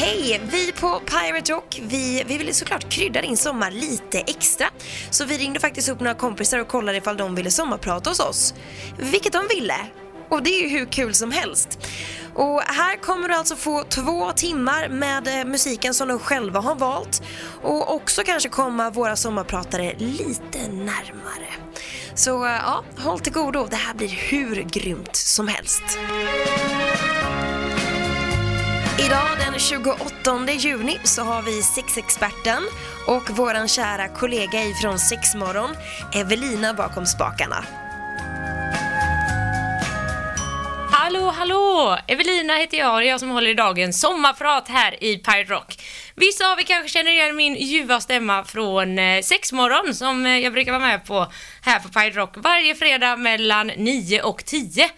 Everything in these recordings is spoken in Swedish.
Hej! Vi på Pirate Rock, vi, vi ville såklart krydda din sommar lite extra. Så vi ringde faktiskt upp några kompisar och kollade ifall de ville sommarprata hos oss. Vilket de ville. Och det är ju hur kul som helst. Och här kommer du alltså få två timmar med eh, musiken som de själva har valt och också kanske komma våra sommarpratare lite närmare. Så eh, ja, håll till godo. Det här blir hur grymt som helst. Idag den 28 juni så har vi sexexperten och våran kära kollega ifrån Sexmorgon, Evelina bakom spakarna. Hallå, hallå! Evelina heter jag och det är jag som håller i dagens sommarprat här i Pirate Rock. Vissa av er kanske känner igen min ljuva stämma från eh, Sexmorgon som eh, jag brukar vara med på här på Pirate Rock varje fredag mellan 9 och 10.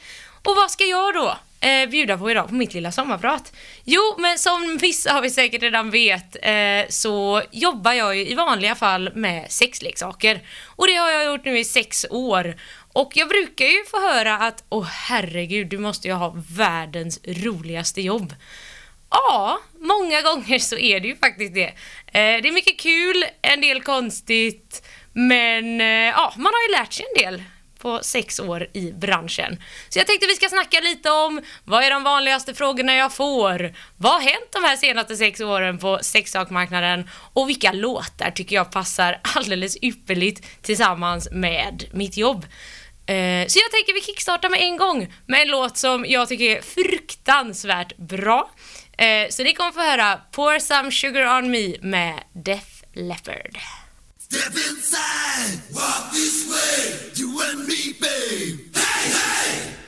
Och vad ska jag då eh, bjuda på idag på mitt lilla sommarprat? Jo, men som vissa av er säkert redan vet eh, så jobbar jag ju i vanliga fall med sexleksaker. Och det har jag gjort nu i sex år. Och jag brukar ju få höra att åh herregud, du måste ju ha världens roligaste jobb. Ja, många gånger så är det ju faktiskt det. Eh, det är mycket kul, en del konstigt, men eh, ja, man har ju lärt sig en del på sex år i branschen. Så jag tänkte vi ska snacka lite om vad är de vanligaste frågorna jag får? Vad har hänt de här senaste sex åren på sexsakmarknaden? Och vilka låtar tycker jag passar alldeles ypperligt tillsammans med mitt jobb? Eh, så jag tänker vi kickstartar med en gång med en låt som jag tycker är fruktansvärt bra. Eh, så ni kommer få höra Pour some sugar on me med Def Leppard. Step inside, walk this way, you and me, babe. Hey, hey!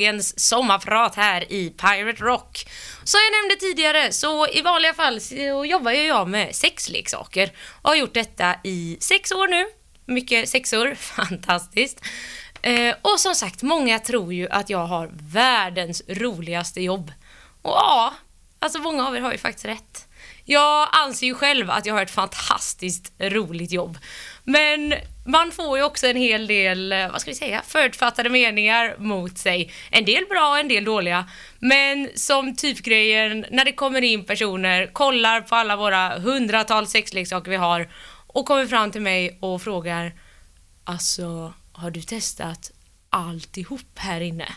Dagens sommarprat här i Pirate Rock. Som jag nämnde tidigare, så i vanliga fall så jobbar ju jag med sexleksaker och har gjort detta i sex år nu. Mycket sexor, fantastiskt. Eh, och som sagt, många tror ju att jag har världens roligaste jobb. Och ja, alltså många av er har ju faktiskt rätt. Jag anser ju själv att jag har ett fantastiskt roligt jobb. Men man får ju också en hel del, eh, vad ska vi säga, förutfattade meningar mot sig. En del bra, en del dåliga. Men som typgrejen, när det kommer in personer, kollar på alla våra hundratals sexleksaker vi har och kommer fram till mig och frågar Alltså, har du testat alltihop här inne?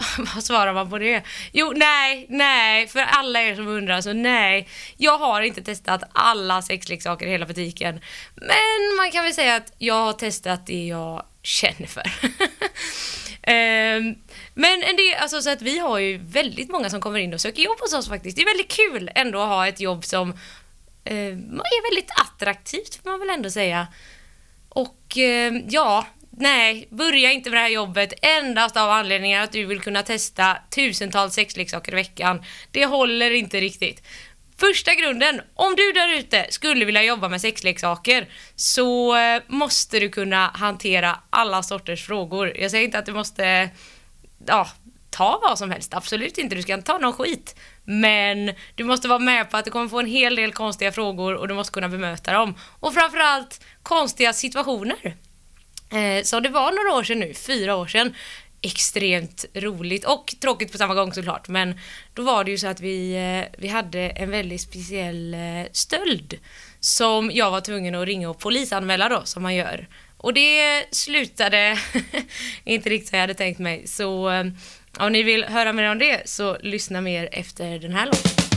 Vad svarar man på det? Jo, nej, nej, för alla er som undrar så nej. Jag har inte testat alla sexleksaker i hela butiken. Men man kan väl säga att jag har testat det jag känner för. um, men en del, alltså så att vi har ju väldigt många som kommer in och söker jobb hos oss faktiskt. Det är väldigt kul ändå att ha ett jobb som uh, är väldigt attraktivt får man väl ändå säga. Och uh, ja, nej, börja inte med det här jobbet endast av anledningen att du vill kunna testa tusentals sexleksaker i veckan. Det håller inte riktigt. Första grunden, om du där ute skulle vilja jobba med sexleksaker så eh, måste du kunna hantera alla sorters frågor. Jag säger inte att du måste ja, ta vad som helst, absolut inte, du ska inte ta någon skit. Men du måste vara med på att du kommer få en hel del konstiga frågor och du måste kunna bemöta dem. Och framförallt konstiga situationer. Eh, så det var några år sedan nu, fyra år sedan, extremt roligt och tråkigt på samma gång såklart. Men då var det ju så att vi, eh, vi hade en väldigt speciell eh, stöld som jag var tvungen att ringa och polisanmäla då, som man gör. Och det slutade inte riktigt som jag hade tänkt mig. Så om ni vill höra mer om det så lyssna mer efter den här låten.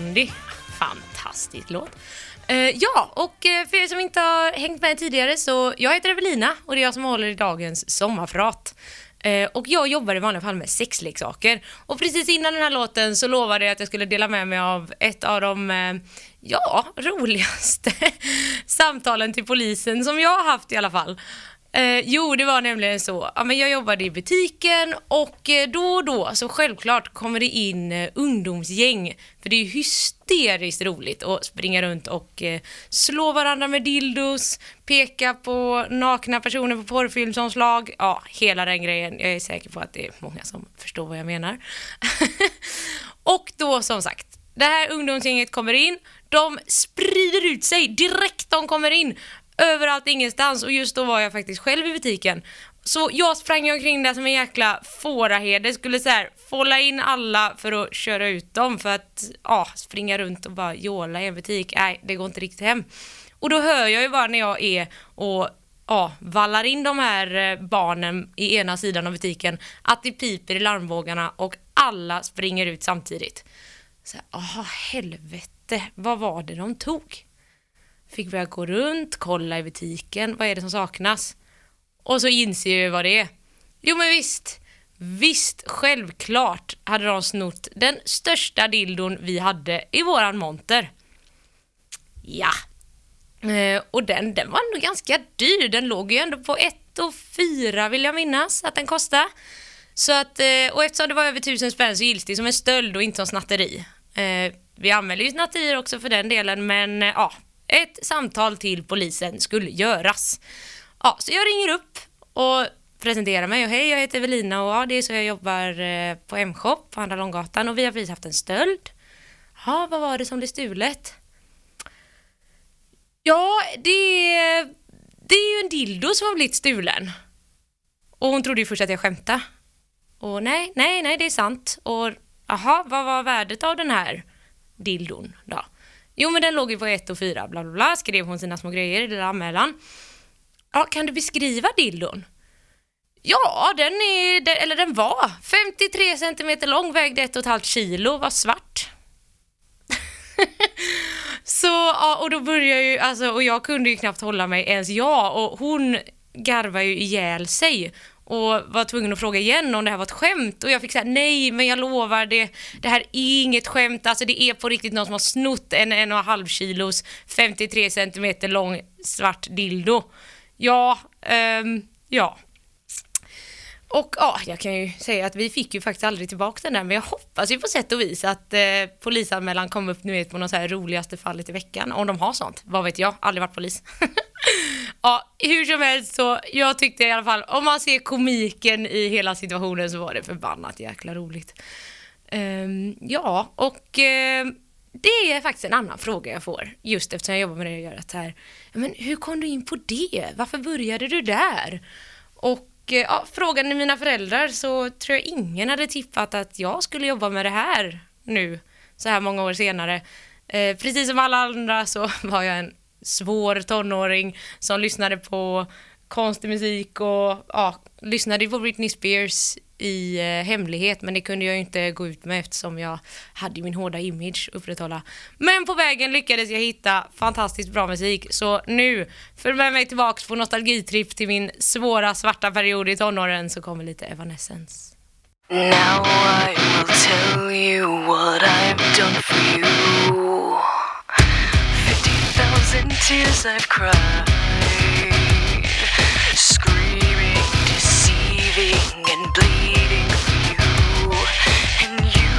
Blondie. Fantastisk låt. Eh, ja, och eh, för er som inte har hängt med tidigare så jag heter Evelina och det är jag som håller i dagens sommarprat. Eh, och jag jobbar i vanliga fall med sexleksaker. Och precis innan den här låten så lovade jag att jag skulle dela med mig av ett av de, eh, ja, roligaste samtalen till polisen som jag har haft i alla fall. Eh, jo, det var nämligen så. Ja, men jag jobbade i butiken och eh, då och då så självklart kommer det in eh, ungdomsgäng. För det är ju hysteriskt roligt att springa runt och eh, slå varandra med dildos, peka på nakna personer på porrfilmsomslag. Ja, hela den grejen. Jag är säker på att det är många som förstår vad jag menar. och då som sagt, det här ungdomsgänget kommer in, de sprider ut sig direkt de kommer in överallt ingenstans och just då var jag faktiskt själv i butiken. Så jag sprang omkring där som en jäkla fåraherde, skulle så här fålla in alla för att köra ut dem för att ja, springa runt och bara jåla i en butik. Nej, det går inte riktigt hem. Och då hör jag ju bara när jag är och ja, vallar in de här eh, barnen i ena sidan av butiken att det piper i larmvågarna och alla springer ut samtidigt. Så här, aha, helvete, vad var det de tog? Fick börja gå runt, kolla i butiken, vad är det som saknas? Och så inser jag ju vad det är. Jo men visst, visst, självklart hade de snott den största dildon vi hade i våran monter. Ja. Eh, och den, den var ändå ganska dyr, den låg ju ändå på 1 och 4 vill jag minnas att den kostade. Så att, eh, och eftersom det var över tusen spänn så gills det som en stöld och inte som snatteri. Eh, vi anmäler ju snatterier också för den delen men eh, ja, ett samtal till polisen skulle göras. Ja, så jag ringer upp och presenterar mig och hej jag heter Evelina och ja, det är så jag jobbar eh, på M-shop på Andra Långgatan och vi har precis haft en stöld. Ja, vad var det som blev stulet? Ja, det, det är ju en dildo som har blivit stulen. Och hon trodde ju först att jag skämtade. Och nej, nej, nej, det är sant. Och aha, vad var värdet av den här dildon då? Jo, men den låg ju på 1 och 4, bla bla bla, skrev hon sina små grejer i den där anmälan. Ja, kan du beskriva dildon? Ja, den är, den- eller den var 53 centimeter lång, vägde 1,5 kilo, var svart. Så, ja, och då började ju, alltså, och jag kunde ju knappt hålla mig ens jag och hon garvar ju ihjäl sig och var tvungen att fråga igen om det här var ett skämt och jag fick säga nej men jag lovar det, det här är inget skämt, alltså det är på riktigt någon som har snott en en och en halv kilos 53 centimeter lång svart dildo. Ja, um, ja. Och ja, jag kan ju säga att vi fick ju faktiskt aldrig tillbaka den där, men jag hoppas ju på sätt och vis att eh, polisanmälan kom upp nu vet, på något så här roligaste fallet i veckan, om de har sånt. Vad vet jag, aldrig varit polis. ja, hur som helst så, jag tyckte i alla fall, om man ser komiken i hela situationen så var det förbannat jäkla roligt. Um, ja, och eh, det är faktiskt en annan fråga jag får, just eftersom jag jobbar med det jag gör. Att här, men hur kom du in på det? Varför började du där? Och Eh, ja, frågade ni mina föräldrar så tror jag ingen hade tippat att jag skulle jobba med det här nu, så här många år senare. Eh, precis som alla andra så var jag en svår tonåring som lyssnade på konstig musik och ja, lyssnade på Britney Spears i eh, hemlighet men det kunde jag ju inte gå ut med eftersom jag hade ju min hårda image att upprätthålla. Men på vägen lyckades jag hitta fantastiskt bra musik så nu, följ med mig tillbaks på nostalgitripp till min svåra svarta period i tonåren så kommer lite Evanescence. Now I will tell you what I've done for you. 50,000 tears I've cried. Scream deceiving, and bleeding for you. And you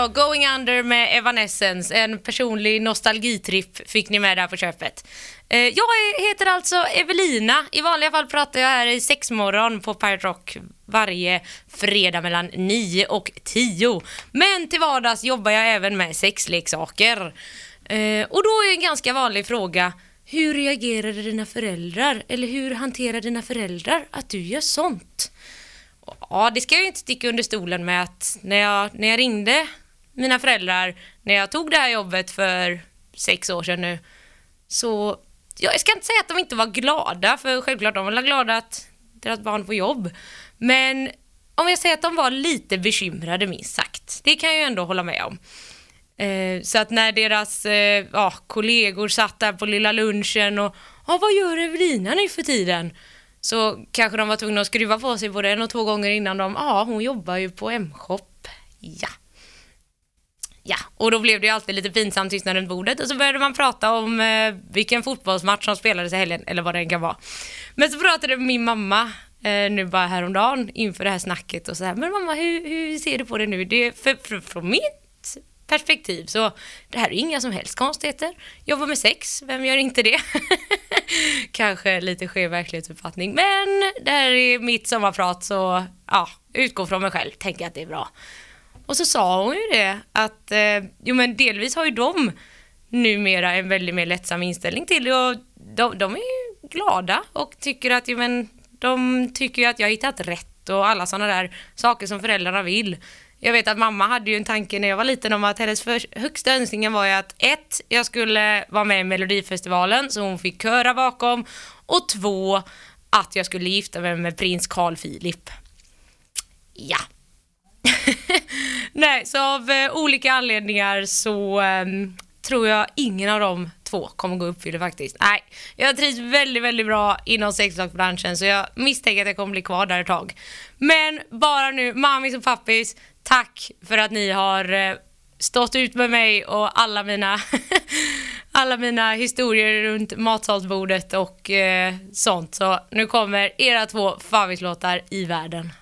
alltså Going Under med Evanescence. En personlig nostalgitripp fick ni med där på köpet. Eh, jag heter alltså Evelina. I vanliga fall pratar jag här i sexmorgon på Pirate Rock varje fredag mellan 9 och 10. Men till vardags jobbar jag även med sexleksaker. Eh, och då är en ganska vanlig fråga hur reagerade dina föräldrar? Eller hur hanterar dina föräldrar att du gör sånt? Ja, det ska jag ju inte sticka under stolen med att när jag, när jag ringde mina föräldrar när jag tog det här jobbet för sex år sedan nu så jag ska inte säga att de inte var glada för självklart de var glada att deras barn får jobb. Men om jag säger att de var lite bekymrade minst sagt. Det kan jag ju ändå hålla med om. Eh, så att när deras eh, ja, kollegor satt där på lilla lunchen och ja, vad gör Evelina nu för tiden? Så kanske de var tvungna att skruva på sig både en och två gånger innan de, ja hon jobbar ju på M-shop. Ja. Ja, och då blev det ju alltid lite pinsamt tystnad runt bordet och så började man prata om eh, vilken fotbollsmatch som spelades i helgen eller vad det än kan vara. Men så pratade min mamma eh, nu bara häromdagen inför det här snacket och så här, men mamma hur, hur ser du på det nu? Det, för, för, från mitt perspektiv så det här är inga som helst konstigheter. Jobbar med sex, vem gör inte det? Kanske lite skev verklighetsuppfattning men det här är mitt sommarprat så ja, utgå från mig själv, tänker att det är bra. Och så sa hon ju det att, eh, jo men delvis har ju de numera en väldigt mer lättsam inställning till det och de, de är ju glada och tycker att, jo men de tycker ju att jag har hittat rätt och alla sådana där saker som föräldrarna vill. Jag vet att mamma hade ju en tanke när jag var liten om att hennes för, högsta önskningen var ju att ett, jag skulle vara med i Melodifestivalen så hon fick köra bakom och två, att jag skulle gifta mig med prins Carl Philip. Ja, Nej, så av eh, olika anledningar så ehm, tror jag ingen av de två kommer gå i uppfyllelse faktiskt. Nej, jag trivs väldigt, väldigt bra inom sexlagsbranschen så jag misstänker att jag kommer bli kvar där ett tag. Men bara nu, mammis och pappis, tack för att ni har eh, stått ut med mig och alla mina alla mina historier runt matsalsbordet och eh, sånt. Så nu kommer era två favoritlåtar i världen.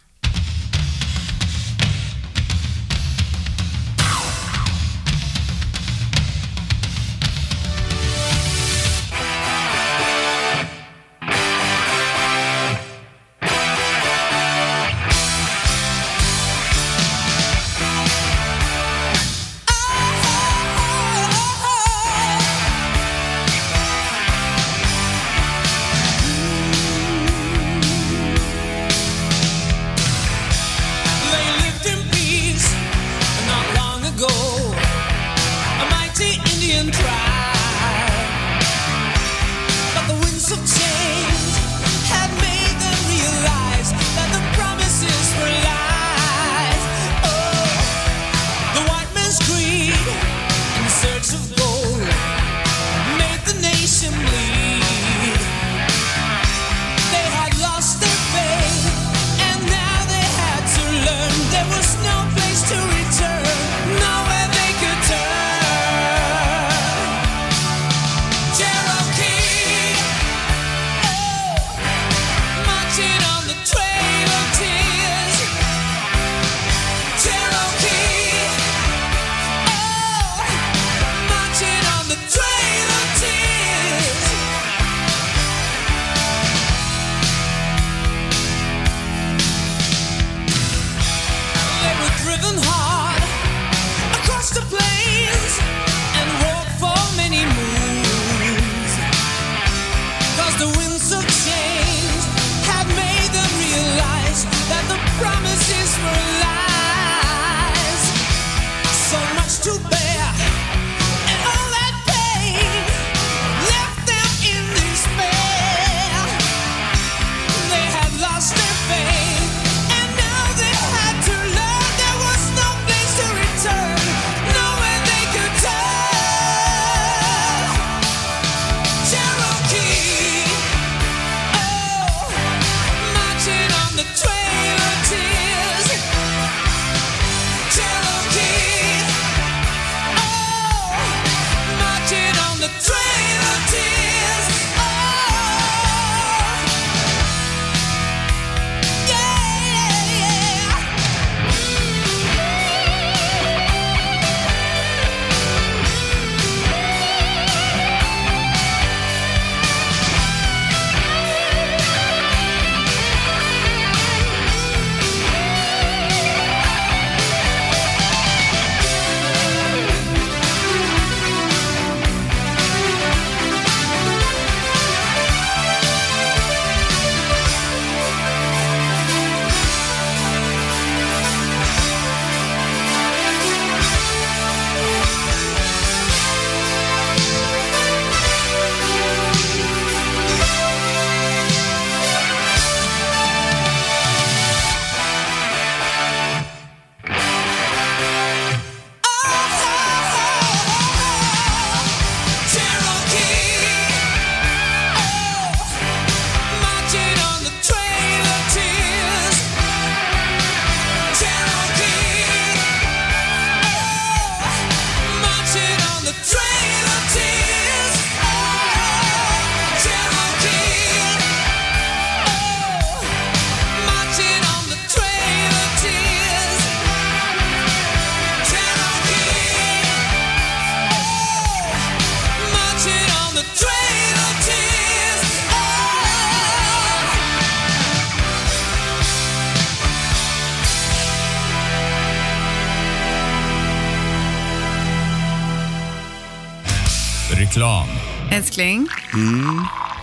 Älskling,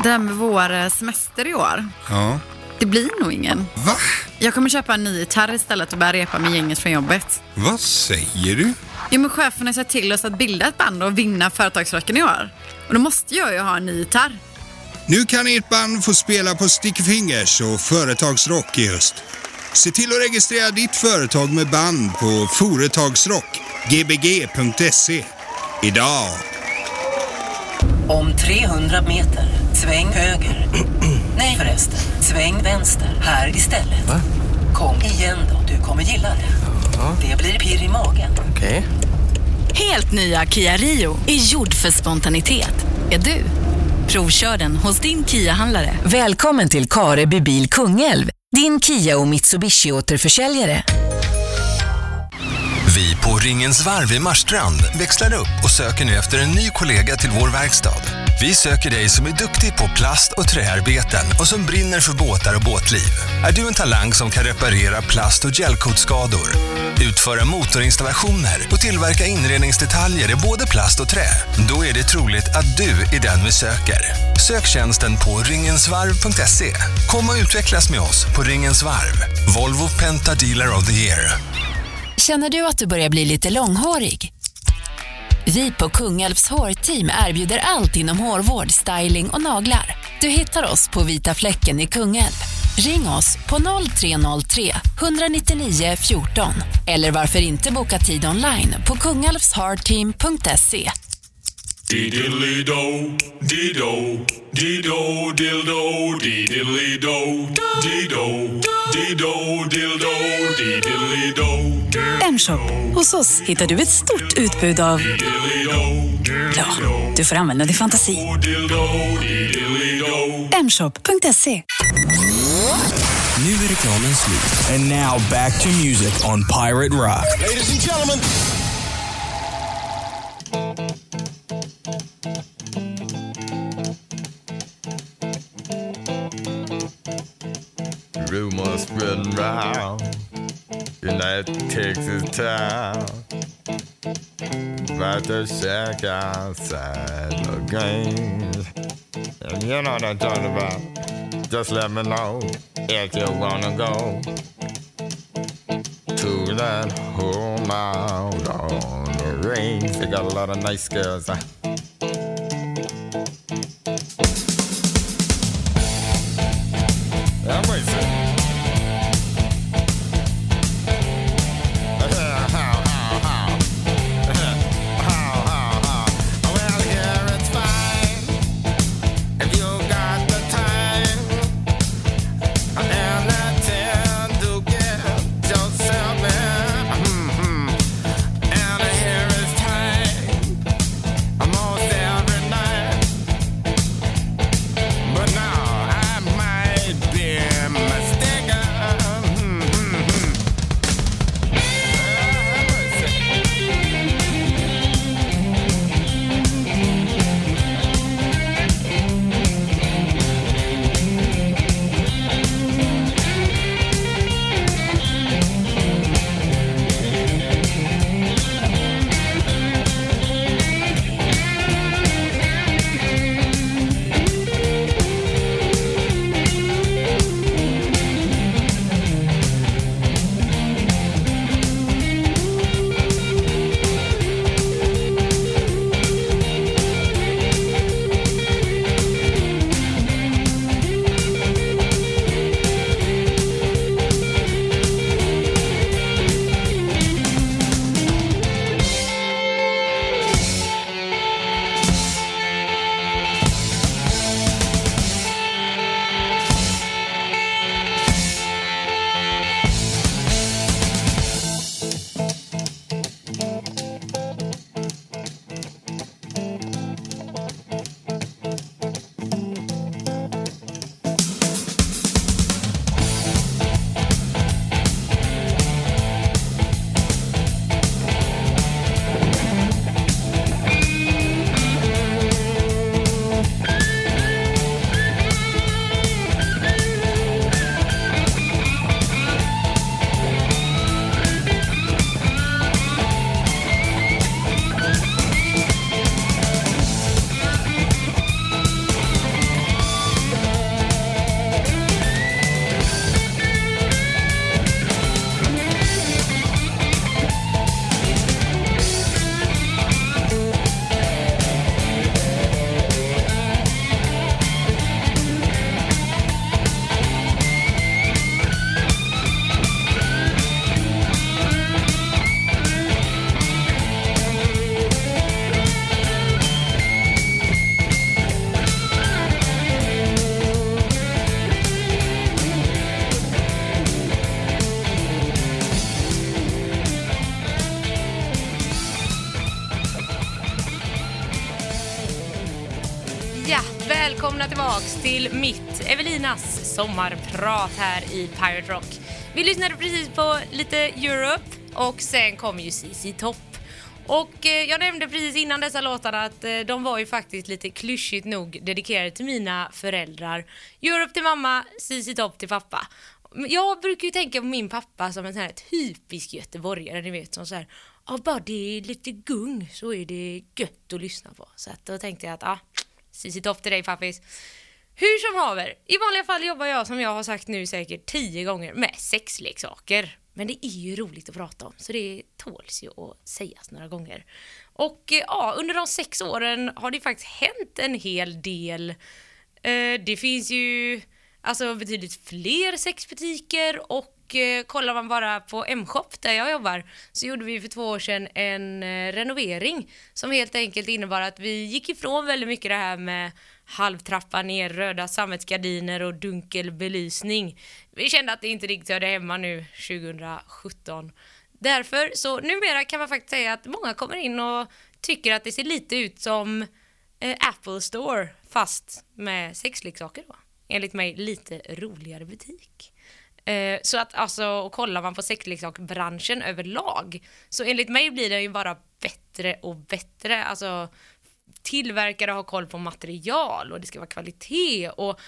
det här med vår eh, semester i år. Ja. Det blir nog ingen. Va? Jag kommer köpa en ny gitarr istället och börja repa med gänget från jobbet. Vad säger du? Jo, men chefen har sett till oss att bilda ett band och vinna företagsrocken i år. Och då måste jag ju ha en ny gitarr. Nu kan ert band få spela på Sticky Fingers och Företagsrock i höst. Se till att registrera ditt företag med band på Företagsrock, gbg.se. Idag. Om 300 meter, sväng höger. Nej förresten, sväng vänster. Här istället. Kom igen då, du kommer gilla det. Det blir pirr i magen. Helt nya Kia Rio är gjord för spontanitet. Är du? Provkör den hos din Kia-handlare. Välkommen till Kareby bil Kungälv, din Kia och Mitsubishi-återförsäljare. Vi på Ringens Varv i Marstrand växlar upp och söker nu efter en ny kollega till vår verkstad. Vi söker dig som är duktig på plast och träarbeten och som brinner för båtar och båtliv. Är du en talang som kan reparera plast och gelcoatskador, utföra motorinstallationer och tillverka inredningsdetaljer i både plast och trä? Då är det troligt att du är den vi söker. Sök tjänsten på ringensvarv.se. Kom och utvecklas med oss på Ringens Varv. Volvo Penta Dealer of the Year. Känner du att du börjar bli lite långhårig? Vi på Kungälvs hårteam erbjuder allt inom hårvård, styling och naglar. Du hittar oss på Vita fläcken i Kungälv. Ring oss på 0303 199 14 eller varför inte boka tid online på kungalvshardteam.se. Diddly-do, dido, dido, dildo, diddly-do, dido, dido, dildo, diddly-do, M-shop. Hos oss hittar du ett stort utbud av... Ja, du får använda din fantasi. Mshop.se Nu är reklamen slut. And now back to music on Pirate Rock. Ladies and gentlemen. Rumors spreading round that Texas town about the shack outside the games. And you know what I'm talking about. Just let me know if you wanna go to that home out on the range. They got a lot of nice girls. Sommarprat här i Pirate Rock. Vi lyssnade precis på lite Europe och sen kom ju CC Topp. Och eh, jag nämnde precis innan dessa låtar att eh, de var ju faktiskt lite klyschigt nog dedikerade till mina föräldrar. Europe till mamma, CC Topp till pappa. Jag brukar ju tänka på min pappa som en sån här typisk göteborgare, ni vet som så här, ja bara det är lite gung så är det gött att lyssna på. Så att då tänkte jag att, ja, CC Topp till dig pappis. Hur som haver, i vanliga fall jobbar jag som jag har sagt nu säkert tio gånger med sexleksaker. Men det är ju roligt att prata om så det tåls ju att sägas några gånger. Och eh, ja, under de sex åren har det faktiskt hänt en hel del. Eh, det finns ju alltså betydligt fler sexbutiker och och kollar man bara på M-shop där jag jobbar så gjorde vi för två år sedan en renovering som helt enkelt innebar att vi gick ifrån väldigt mycket det här med halvtrappa ner, röda sammetsgardiner och dunkel belysning. Vi kände att det inte riktigt hörde hemma nu 2017. Därför så numera kan man faktiskt säga att många kommer in och tycker att det ser lite ut som eh, Apple Store fast med sexleksaker då. Enligt mig lite roligare butik. Eh, så att alltså, och kollar man på sexleksaksbranschen överlag så enligt mig blir den ju bara bättre och bättre. Alltså tillverkare har koll på material och det ska vara kvalitet och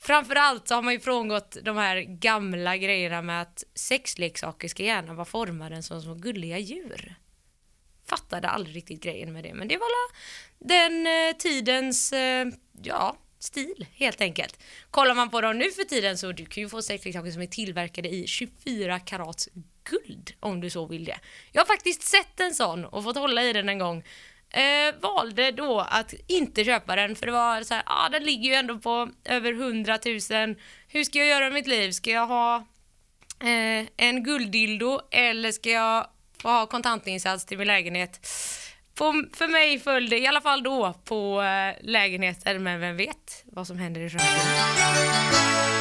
framförallt så har man ju frångått de här gamla grejerna med att sexleksaker ska gärna vara formade som små gulliga djur. Fattade aldrig riktigt grejen med det men det var la den eh, tidens, eh, ja, stil helt enkelt. Kollar man på dem nu för tiden så du kan ju få sexleksaker som är tillverkade i 24 karats guld om du så vill det. Jag har faktiskt sett en sån och fått hålla i den en gång. Eh, valde då att inte köpa den för det var så här, ah, den ligger ju ändå på över 100 000. Hur ska jag göra i mitt liv? Ska jag ha eh, en gulddildo eller ska jag få ha kontantinsats till min lägenhet? På, för mig föll det i alla fall då på eh, lägenheter, men vem vet vad som händer i framtiden.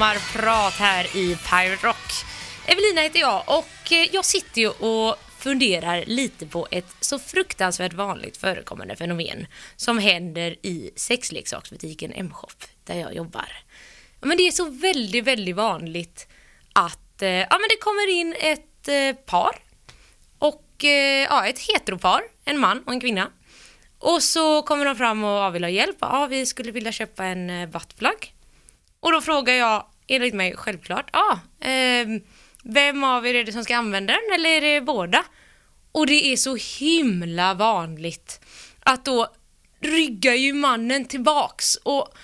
Sommarprat här i Pirate Rock. Evelina heter jag och eh, jag sitter ju och funderar lite på ett så fruktansvärt vanligt förekommande fenomen som händer i sexleksaksbutiken M-shop där jag jobbar. Men det är så väldigt, väldigt vanligt att eh, ja, men det kommer in ett eh, par och ja, ett heteropar, en man och en kvinna. Och så kommer de fram och vill ha hjälp. Ja, vi skulle vilja köpa en buttplug. Och då frågar jag, enligt mig självklart, ah, eh, vem av er är det som ska använda den eller är det båda? Och det är så himla vanligt att då ryggar ju mannen tillbaks och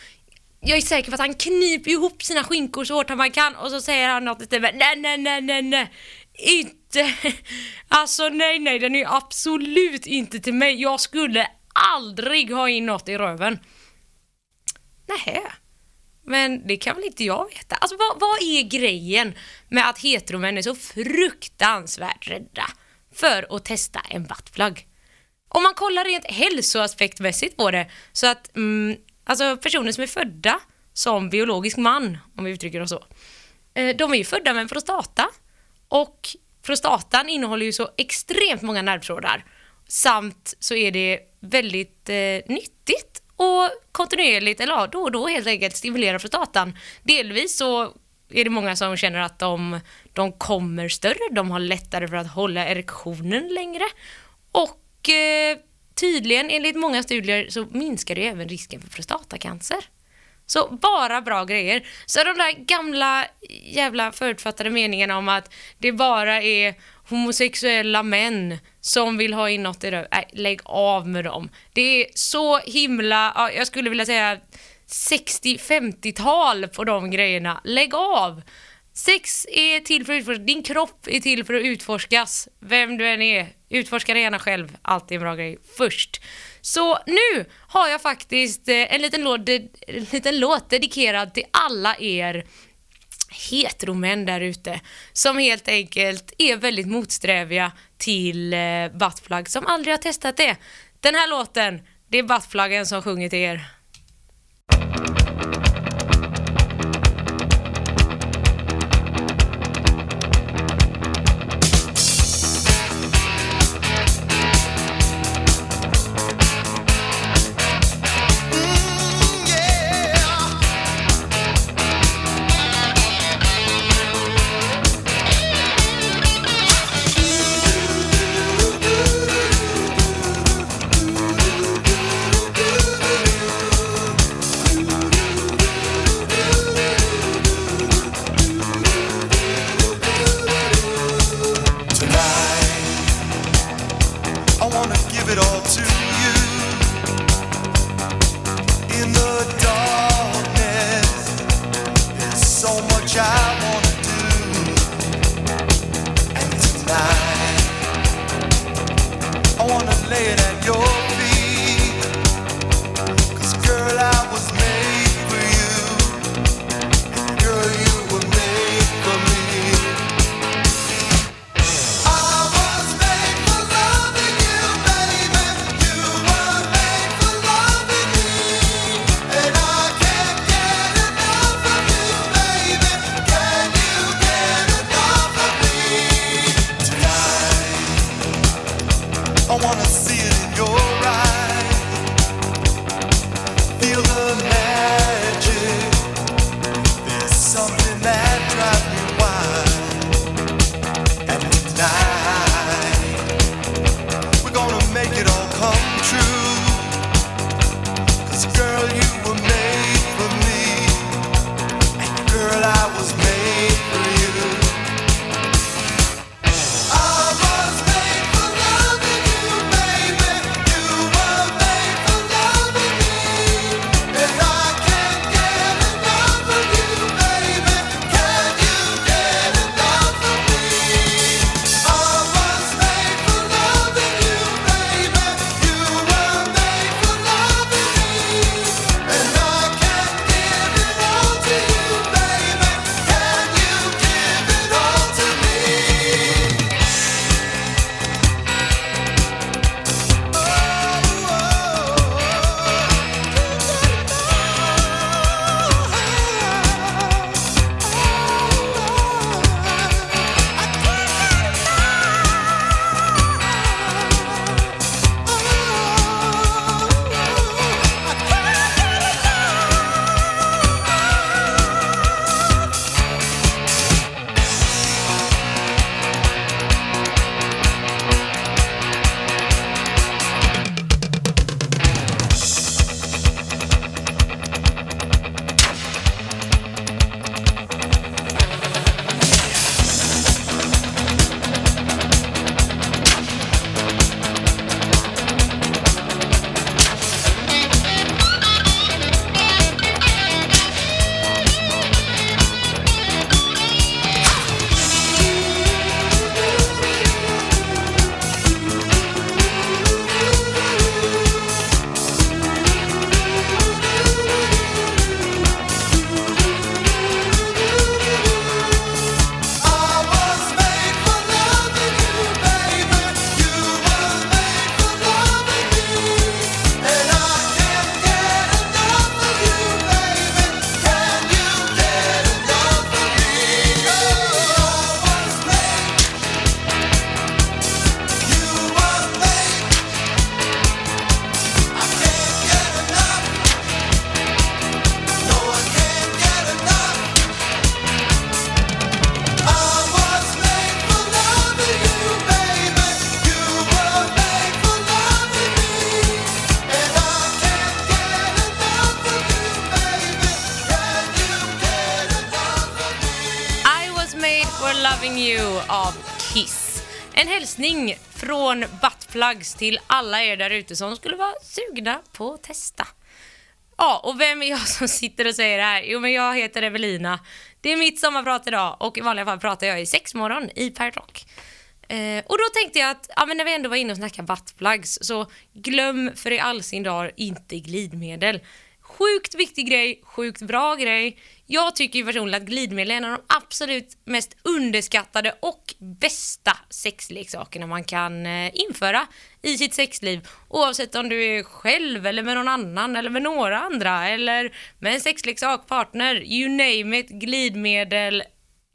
jag är säker på att han kniper ihop sina skinkor så hårt han kan och så säger han något till. Nej, nej, nej, nej, nej. Inte. Alltså nej, nej, den är absolut inte till mig. Jag skulle aldrig ha in något i röven. Nähä. Men det kan väl inte jag veta. Alltså vad, vad är grejen med att heteromän är så fruktansvärt rädda för att testa en buttplug? Om man kollar rent hälsoaspektmässigt på det så att mm, alltså personer som är födda som biologisk man, om vi uttrycker oss så, eh, de är ju födda med en prostata och prostatan innehåller ju så extremt många nervtrådar samt så är det väldigt eh, nyttigt och kontinuerligt, eller ja, då och då helt enkelt stimulera prostatan. Delvis så är det många som känner att de, de kommer större, de har lättare för att hålla erektionen längre och eh, tydligen enligt många studier så minskar det även risken för prostatacancer. Så bara bra grejer. Så de där gamla jävla förutfattade meningarna om att det bara är homosexuella män som vill ha in något i röv. Nej, äh, lägg av med dem. Det är så himla, jag skulle vilja säga 60-50-tal på de grejerna. Lägg av! Sex är till för att utforskas, din kropp är till för att utforskas. Vem du än är, utforska det gärna själv. Alltid en bra grej först. Så nu har jag faktiskt eh, en liten låt, en liten låt dedikerad till alla er heteromän där ute som helt enkelt är väldigt motsträviga till eh, buttplug som aldrig har testat det. Den här låten, det är buttpluggen som sjunger till er. Tips till alla er där ute som skulle vara sugna på att testa. Ja, och vem är jag som sitter och säger det här? Jo, men jag heter Evelina. Det är mitt sommarprat idag och i vanliga fall pratar jag i sexmorgon i Per Rock. Eh, och då tänkte jag att ja, men när vi ändå var inne och snackade buttplugs så glöm för i all sin dag inte glidmedel. Sjukt viktig grej, sjukt bra grej. Jag tycker ju personligen att glidmedel är en av de absolut mest underskattade och bästa sexleksakerna man kan eh, införa i sitt sexliv. Oavsett om du är själv eller med någon annan eller med några andra eller med en sexleksak, partner, you name it, glidmedel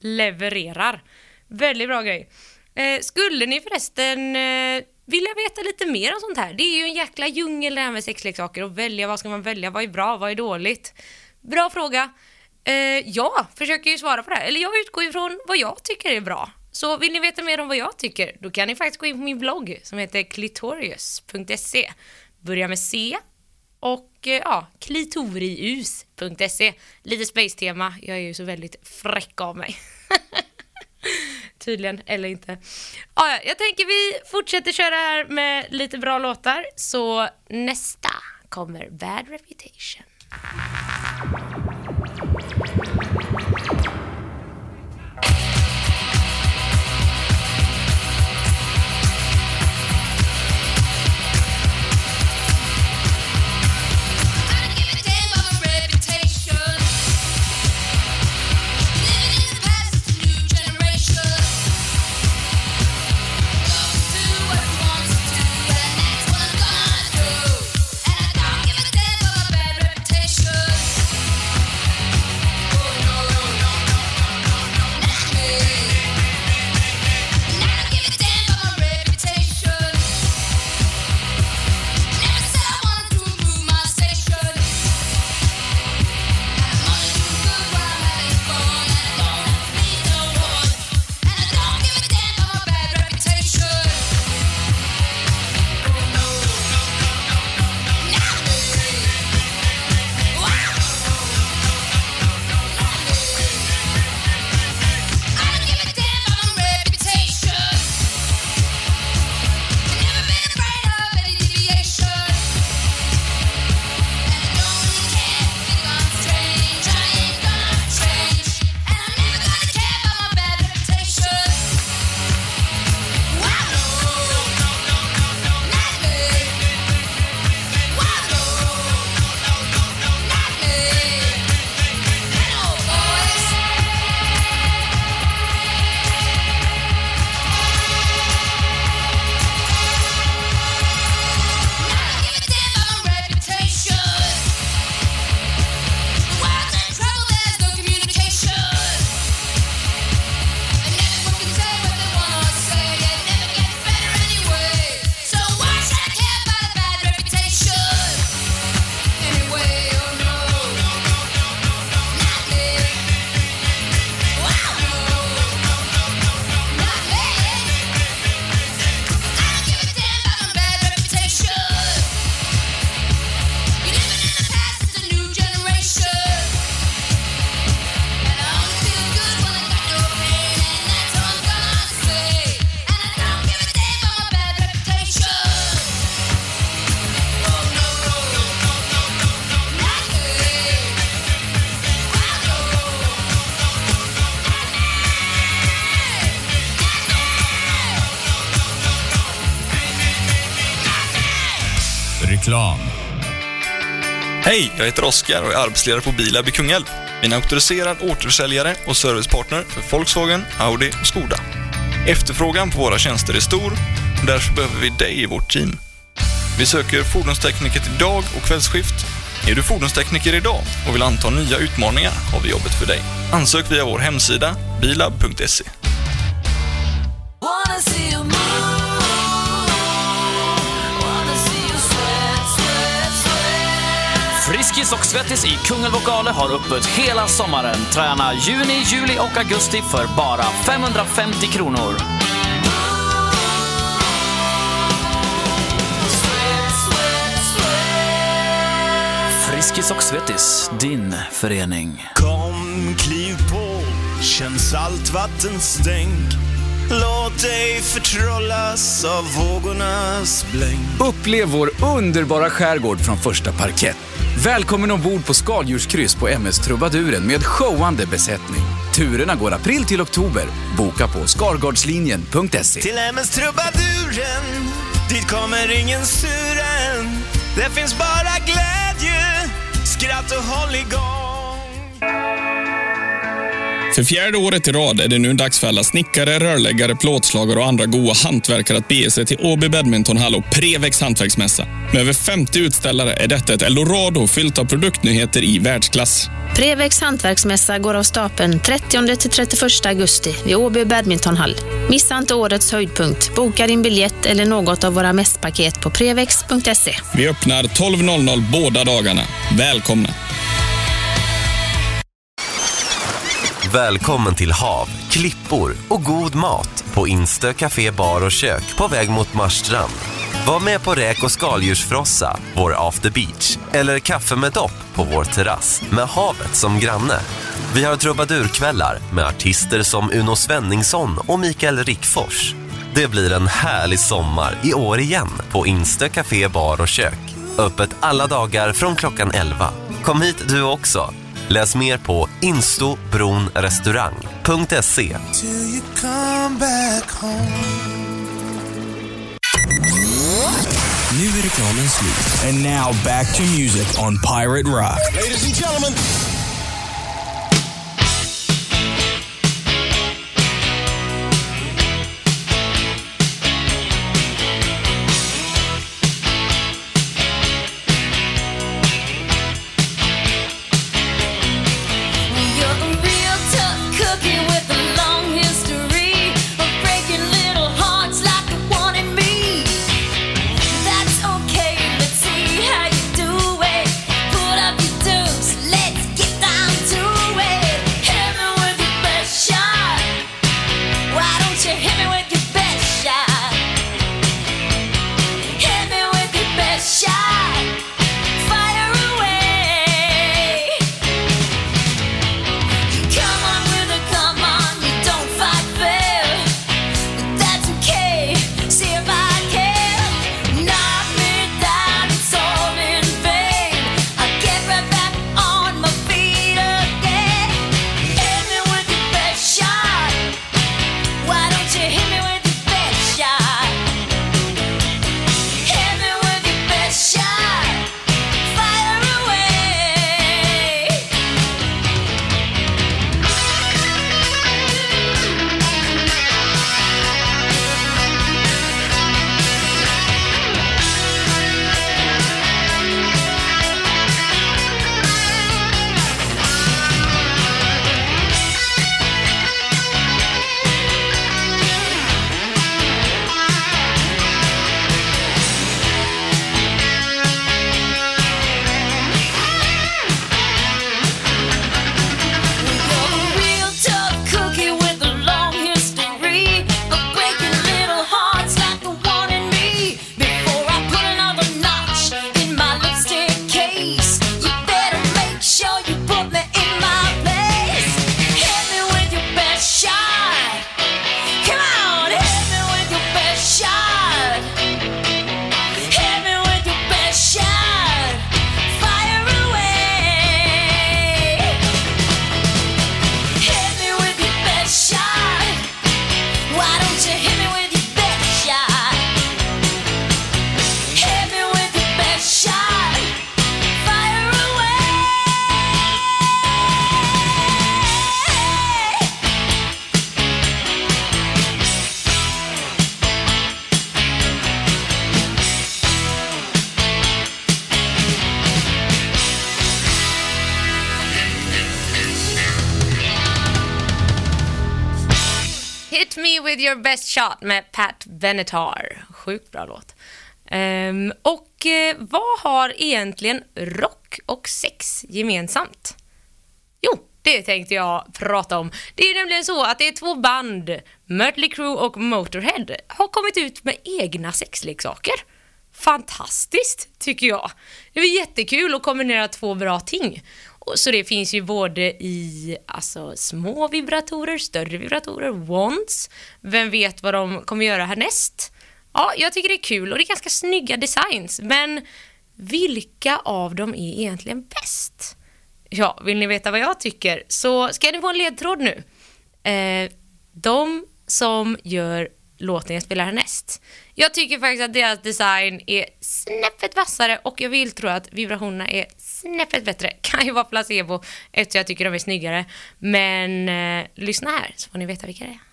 levererar. Väldigt bra grej. Eh, skulle ni förresten eh, vilja veta lite mer om sånt här? Det är ju en jäkla djungel det här med sexleksaker och välja, vad ska man välja, vad är bra, vad är dåligt? Bra fråga. Eh, jag försöker ju svara på det här, eller jag utgår ifrån vad jag tycker är bra. Så vill ni veta mer om vad jag tycker, då kan ni faktiskt gå in på min blogg som heter clitorius.se. Börja med C och eh, ja, klitorius.se. Lite space-tema, jag är ju så väldigt fräck av mig. Tydligen, eller inte. Ah, ja, jag tänker vi fortsätter köra här med lite bra låtar, så nästa kommer Bad Reputation. you jag heter Oskar och är arbetsledare på Bilab i Kungälv. Vi är en auktoriserad återförsäljare och servicepartner för Volkswagen, Audi och Skoda. Efterfrågan på våra tjänster är stor och därför behöver vi dig i vårt team. Vi söker fordonstekniker till dag och kvällsskift. Är du fordonstekniker idag och vill anta nya utmaningar har vi jobbet för dig. Ansök via vår hemsida bilab.se. Friskis och Svettis i Kungälv och Ale har öppet hela sommaren. Träna juni, juli och augusti för bara 550 kronor. Friskis och Svettis, din förening. Kom, kliv på, känn saltvattenstänk. Låt dig förtrollas av vågornas bläng. Upplev vår underbara skärgård från första parkett. Välkommen ombord på skaldjurskryss på MS Trubaduren med showande besättning. Turerna går april till oktober. Boka på skargardslinjen.se. Till MS Trubaduren, dit kommer ingen suren. Det finns bara glädje, skratt och håll igång. För fjärde året i rad är det nu dags för alla snickare, rörläggare, plåtslagare och andra goa hantverkare att bege sig till Åby Badmintonhall och Prevex hantverksmässa. Med över 50 utställare är detta ett eldorado fyllt av produktnyheter i världsklass. Prevex hantverksmässa går av stapeln 30 till 31 augusti vid Åby Badmintonhall. Missa inte årets höjdpunkt. Boka din biljett eller något av våra mässpaket på prevex.se. Vi öppnar 12.00 båda dagarna. Välkomna! Välkommen till hav, klippor och god mat på Instö Café Bar och Kök på väg mot Marstrand. Var med på räk och skaldjursfrossa, vår after beach eller kaffe med dopp på vår terrass med havet som granne. Vi har trubadurkvällar med artister som Uno Svenningsson och Mikael Rickfors. Det blir en härlig sommar i år igen på Instö Café Bar och Kök. Öppet alla dagar från klockan 11. Kom hit du också. Läs mer på instobronrestaurang.se. Nu är reklamen slut. And now back to music on Pirate Rock. Ladies and gentlemen. Your best shot med Pat Benatar. Sjukt bra låt. Um, och uh, vad har egentligen rock och sex gemensamt? Jo, det tänkte jag prata om. Det är nämligen så att det är två band, Mötley Crüe och Motorhead, har kommit ut med egna sexleksaker. Fantastiskt, tycker jag. Det är jättekul att kombinera två bra ting. Så det finns ju både i alltså, små vibratorer, större vibratorer, wands. Vem vet vad de kommer göra härnäst? Ja, jag tycker det är kul och det är ganska snygga designs, men vilka av dem är egentligen bäst? Ja, vill ni veta vad jag tycker så ska ni få en ledtråd nu. Eh, de som gör låten jag spelar härnäst. Jag tycker faktiskt att deras design är snäppet vassare och jag vill tro att vibrationerna är snäppet bättre. Kan ju vara placebo eftersom jag tycker de är snyggare. Men eh, lyssna här så får ni veta vilka det är.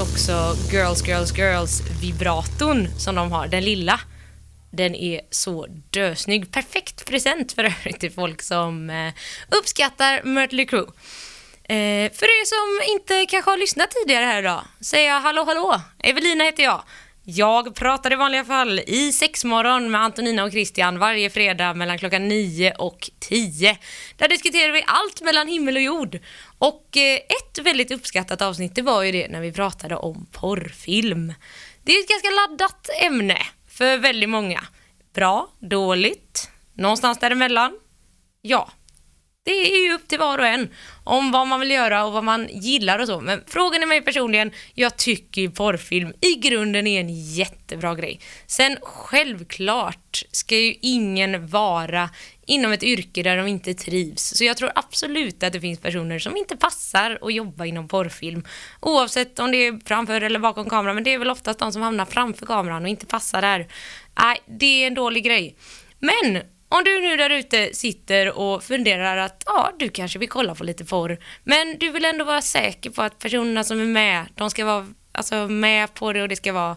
Också Girls, Girls, Girls vibratorn som de har, den lilla, den är så dösnygg. Perfekt present för övrigt till folk som eh, uppskattar Mötley Crüe. Eh, för er som inte kanske har lyssnat tidigare här idag, säger jag hallå hallå, Evelina heter jag. Jag pratar i vanliga fall i sexmorgon med Antonina och Christian varje fredag mellan klockan 9 och 10. Där diskuterar vi allt mellan himmel och jord. Och eh, ett väldigt uppskattat avsnitt det var ju det när vi pratade om porrfilm. Det är ett ganska laddat ämne för väldigt många. Bra, dåligt, någonstans däremellan. Ja, det är ju upp till var och en om vad man vill göra och vad man gillar och så. Men frågan är mig personligen, jag tycker ju porrfilm i grunden är en jättebra grej. Sen självklart ska ju ingen vara inom ett yrke där de inte trivs. Så jag tror absolut att det finns personer som inte passar att jobba inom porrfilm. Oavsett om det är framför eller bakom kameran, men det är väl oftast de som hamnar framför kameran och inte passar där. Nej, det är en dålig grej. Men om du nu där ute sitter och funderar att ja, du kanske vill kolla på lite porr, men du vill ändå vara säker på att personerna som är med, de ska vara alltså, med på det och det ska vara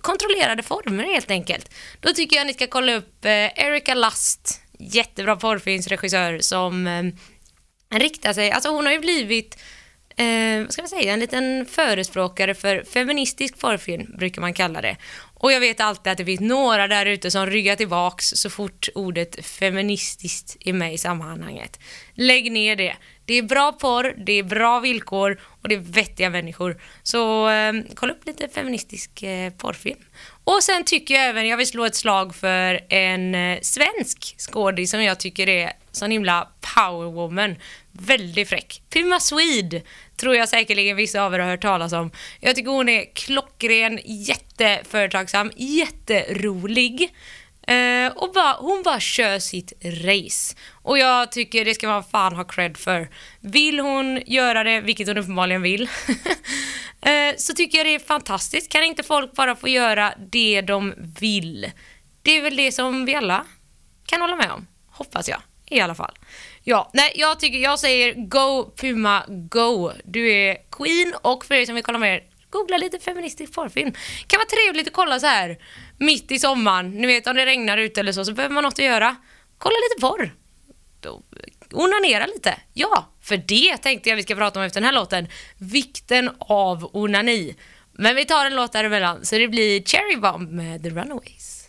kontrollerade former helt enkelt. Då tycker jag ni ska kolla upp eh, Erika Lust, jättebra porrfilmsregissör som eh, riktar sig, alltså hon har ju blivit eh, vad ska man säga, en liten förespråkare för feministisk porrfilm brukar man kalla det. Och jag vet alltid att det finns några där ute som ryggar tillbaks så fort ordet feministiskt är med i sammanhanget. Lägg ner det. Det är bra porr, det är bra villkor och det är vettiga människor. Så eh, kolla upp lite feministisk eh, porrfilm. Och sen tycker jag även, jag vill slå ett slag för en eh, svensk skådis som jag tycker är sån himla powerwoman. Väldigt fräck. Puma Swede tror jag säkerligen vissa av er har hört talas om. Jag tycker hon är klockren, jätteföretagsam, jätterolig. Eh, och bara, hon bara kör sitt race. Och jag tycker det ska man fan ha cred för. Vill hon göra det, vilket hon uppenbarligen vill, eh, så tycker jag det är fantastiskt. Kan inte folk bara få göra det de vill? Det är väl det som vi alla kan hålla med om, hoppas jag i alla fall. Ja, nej, jag tycker, jag säger go Puma, go. Du är queen och för er som vill kolla mer, googla lite feministisk porrfilm. Kan vara trevligt att kolla så här mitt i sommaren. Ni vet om det regnar ute eller så, så behöver man något att göra. Kolla lite porr. Då- Onanera lite. Ja, för det tänkte jag vi ska prata om efter den här låten. Vikten av onani. Men vi tar en låt däremellan, så det blir Cherry Bomb med The Runaways.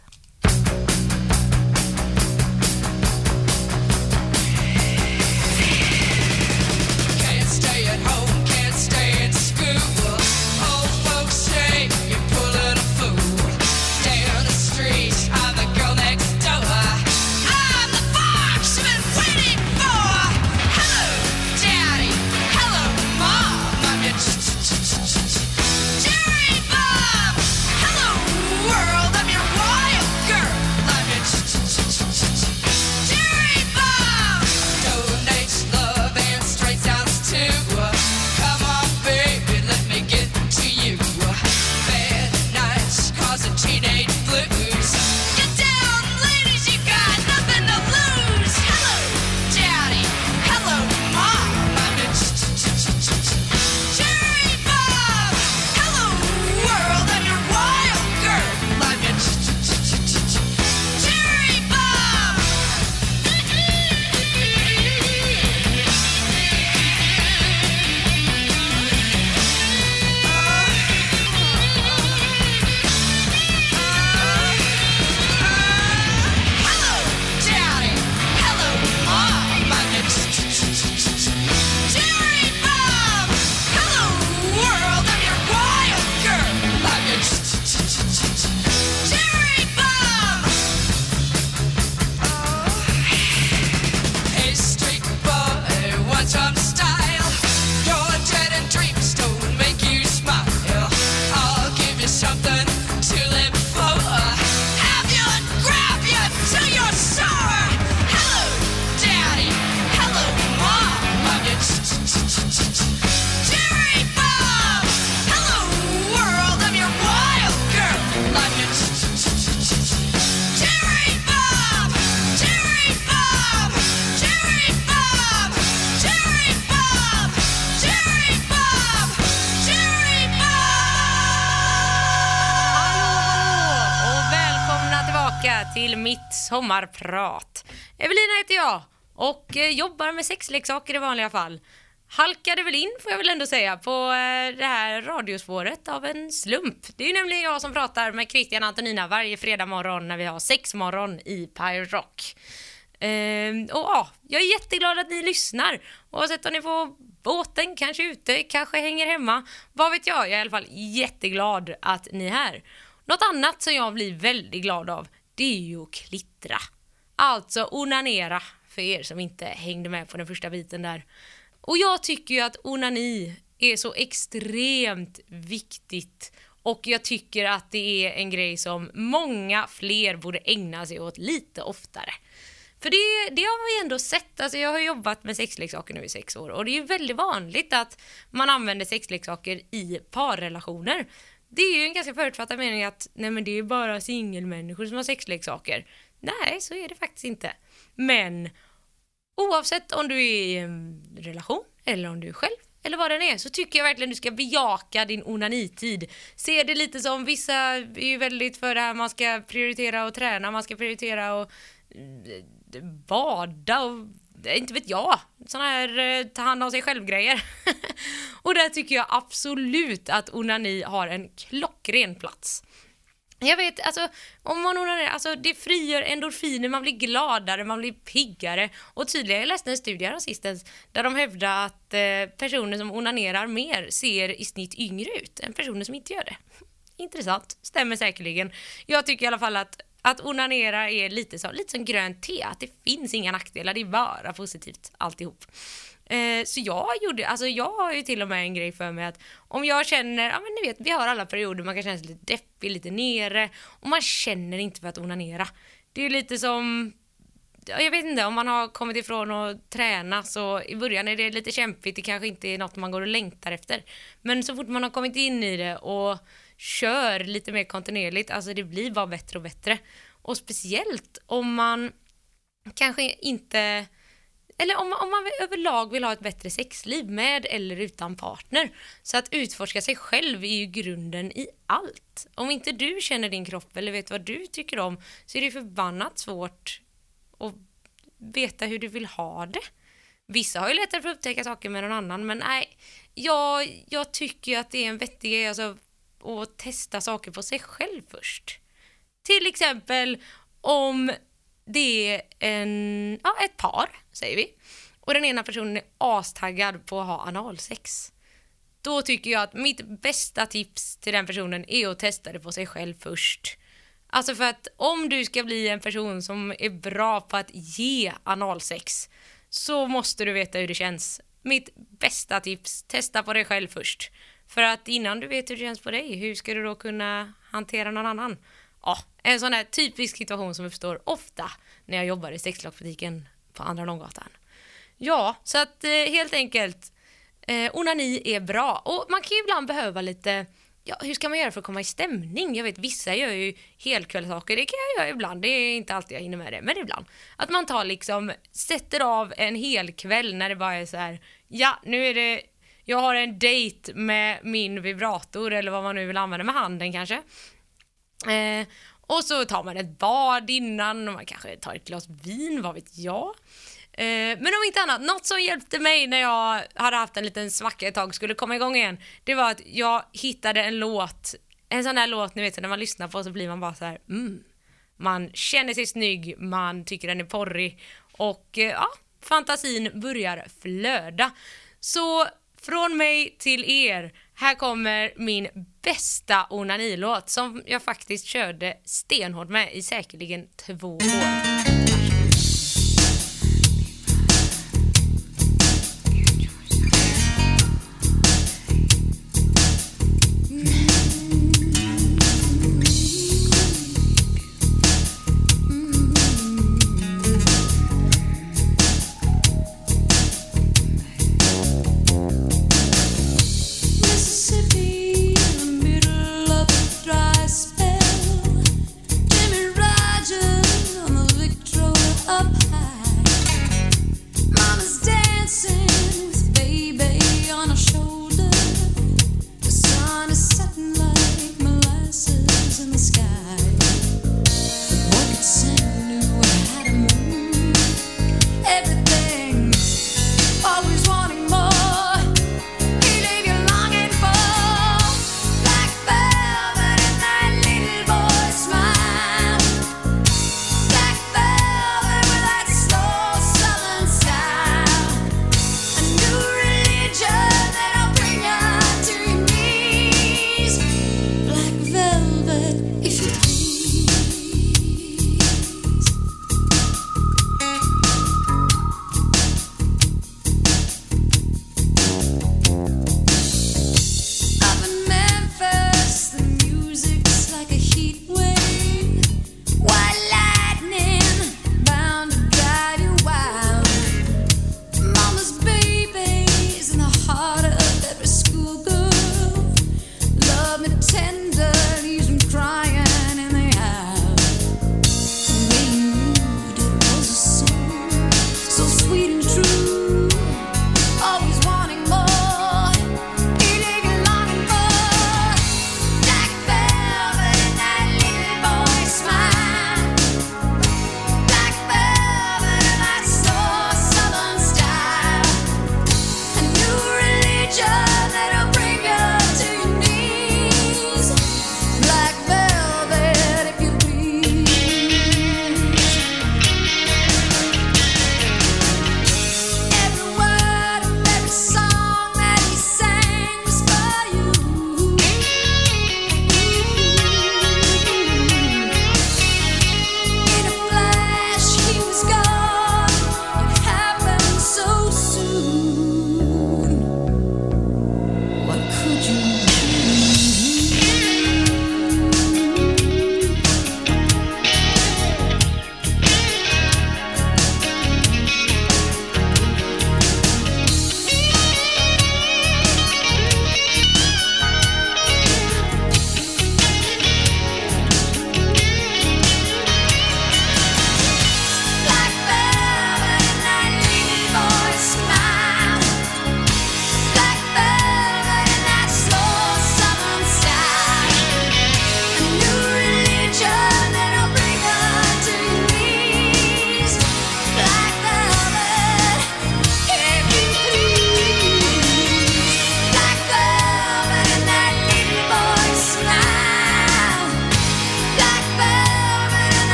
Sommarprat. Evelina heter jag och eh, jobbar med sexleksaker i vanliga fall. Halkade väl in, får jag väl ändå säga, på eh, det här radiospåret av en slump. Det är ju nämligen jag som pratar med Christian och Antonina varje fredag morgon när vi har sexmorgon i Pirate Rock. Ehm, och ja, jag är jätteglad att ni lyssnar. Oavsett om ni får båten, kanske ute, kanske hänger hemma. Vad vet jag, jag är i alla fall jätteglad att ni är här. Något annat som jag blir väldigt glad av, det är ju att klittra. Alltså onanera, för er som inte hängde med på den första biten där. Och jag tycker ju att onani är så extremt viktigt och jag tycker att det är en grej som många fler borde ägna sig åt lite oftare. För det, det har vi ändå sett, alltså jag har jobbat med sexleksaker nu i sex år och det är ju väldigt vanligt att man använder sexleksaker i parrelationer. Det är ju en ganska förutfattad mening att nej men det är bara singelmänniskor som har sexleksaker. Nej, så är det faktiskt inte. Men oavsett om du är i en relation eller om du är själv eller vad den är så tycker jag verkligen du ska bejaka din onanitid. Se det lite som vissa är ju väldigt för det här man ska prioritera och träna, man ska prioritera och eh, bada och Eh, inte vet jag, såna här eh, ta hand om sig själv-grejer. och där tycker jag absolut att onani har en klockren plats. Jag vet, alltså, om man onanerar, alltså det frigör endorfiner, man blir gladare, man blir piggare. Och tydligare, jag läste en studie sistens där de hävdar att eh, personer som onanerar mer ser i snitt yngre ut än personer som inte gör det. Intressant, stämmer säkerligen. Jag tycker i alla fall att att onanera är lite, så, lite som grönt te, att det finns inga nackdelar, det är bara positivt alltihop. Eh, så jag gjorde, alltså jag har ju till och med en grej för mig att om jag känner, ja men ni vet, vi har alla perioder man kan känna sig lite deppig, lite nere och man känner inte för att onanera. Det är lite som jag vet inte, om man har kommit ifrån att träna så i början är det lite kämpigt, det kanske inte är något man går och längtar efter. Men så fort man har kommit in i det och kör lite mer kontinuerligt, alltså det blir bara bättre och bättre. Och speciellt om man kanske inte eller om, om man överlag vill ha ett bättre sexliv med eller utan partner. Så att utforska sig själv är ju grunden i allt. Om inte du känner din kropp eller vet vad du tycker om så är det förbannat svårt och veta hur du vill ha det. Vissa har ju lättare för att upptäcka saker med någon annan men nej, jag, jag tycker att det är en vettig grej alltså, att testa saker på sig själv först. Till exempel om det är en, ja, ett par, säger vi. Och den ena personen är astaggad på att ha analsex. Då tycker jag att mitt bästa tips till den personen är att testa det på sig själv först. Alltså för att om du ska bli en person som är bra på att ge analsex så måste du veta hur det känns. Mitt bästa tips, testa på dig själv först. För att innan du vet hur det känns på dig, hur ska du då kunna hantera någon annan? Ja, en sån här typisk situation som uppstår ofta när jag jobbar i sexleksaksbutiken på Andra Långgatan. Ja, så att eh, helt enkelt, eh, onani är bra. Och man kan ju ibland behöva lite, ja hur ska man göra för att komma i stämning? Jag vet vissa gör ju helkvällssaker, det kan jag göra ibland, det är inte alltid jag hinner med det, men ibland. Att man tar liksom, sätter av en hel kväll när det bara är så här, ja nu är det jag har en dejt med min vibrator eller vad man nu vill använda med handen kanske. Eh, och så tar man ett bad innan och man kanske tar ett glas vin, vad vet jag. Eh, men om inte annat, något som hjälpte mig när jag hade haft en liten svacka ett tag och skulle komma igång igen, det var att jag hittade en låt, en sån där låt ni vet när man lyssnar på så blir man bara så här, mm. Man känner sig snygg, man tycker den är porrig och eh, ja, fantasin börjar flöda. Så från mig till er, här kommer min bästa onanilåt som jag faktiskt körde stenhårt med i säkerligen två år.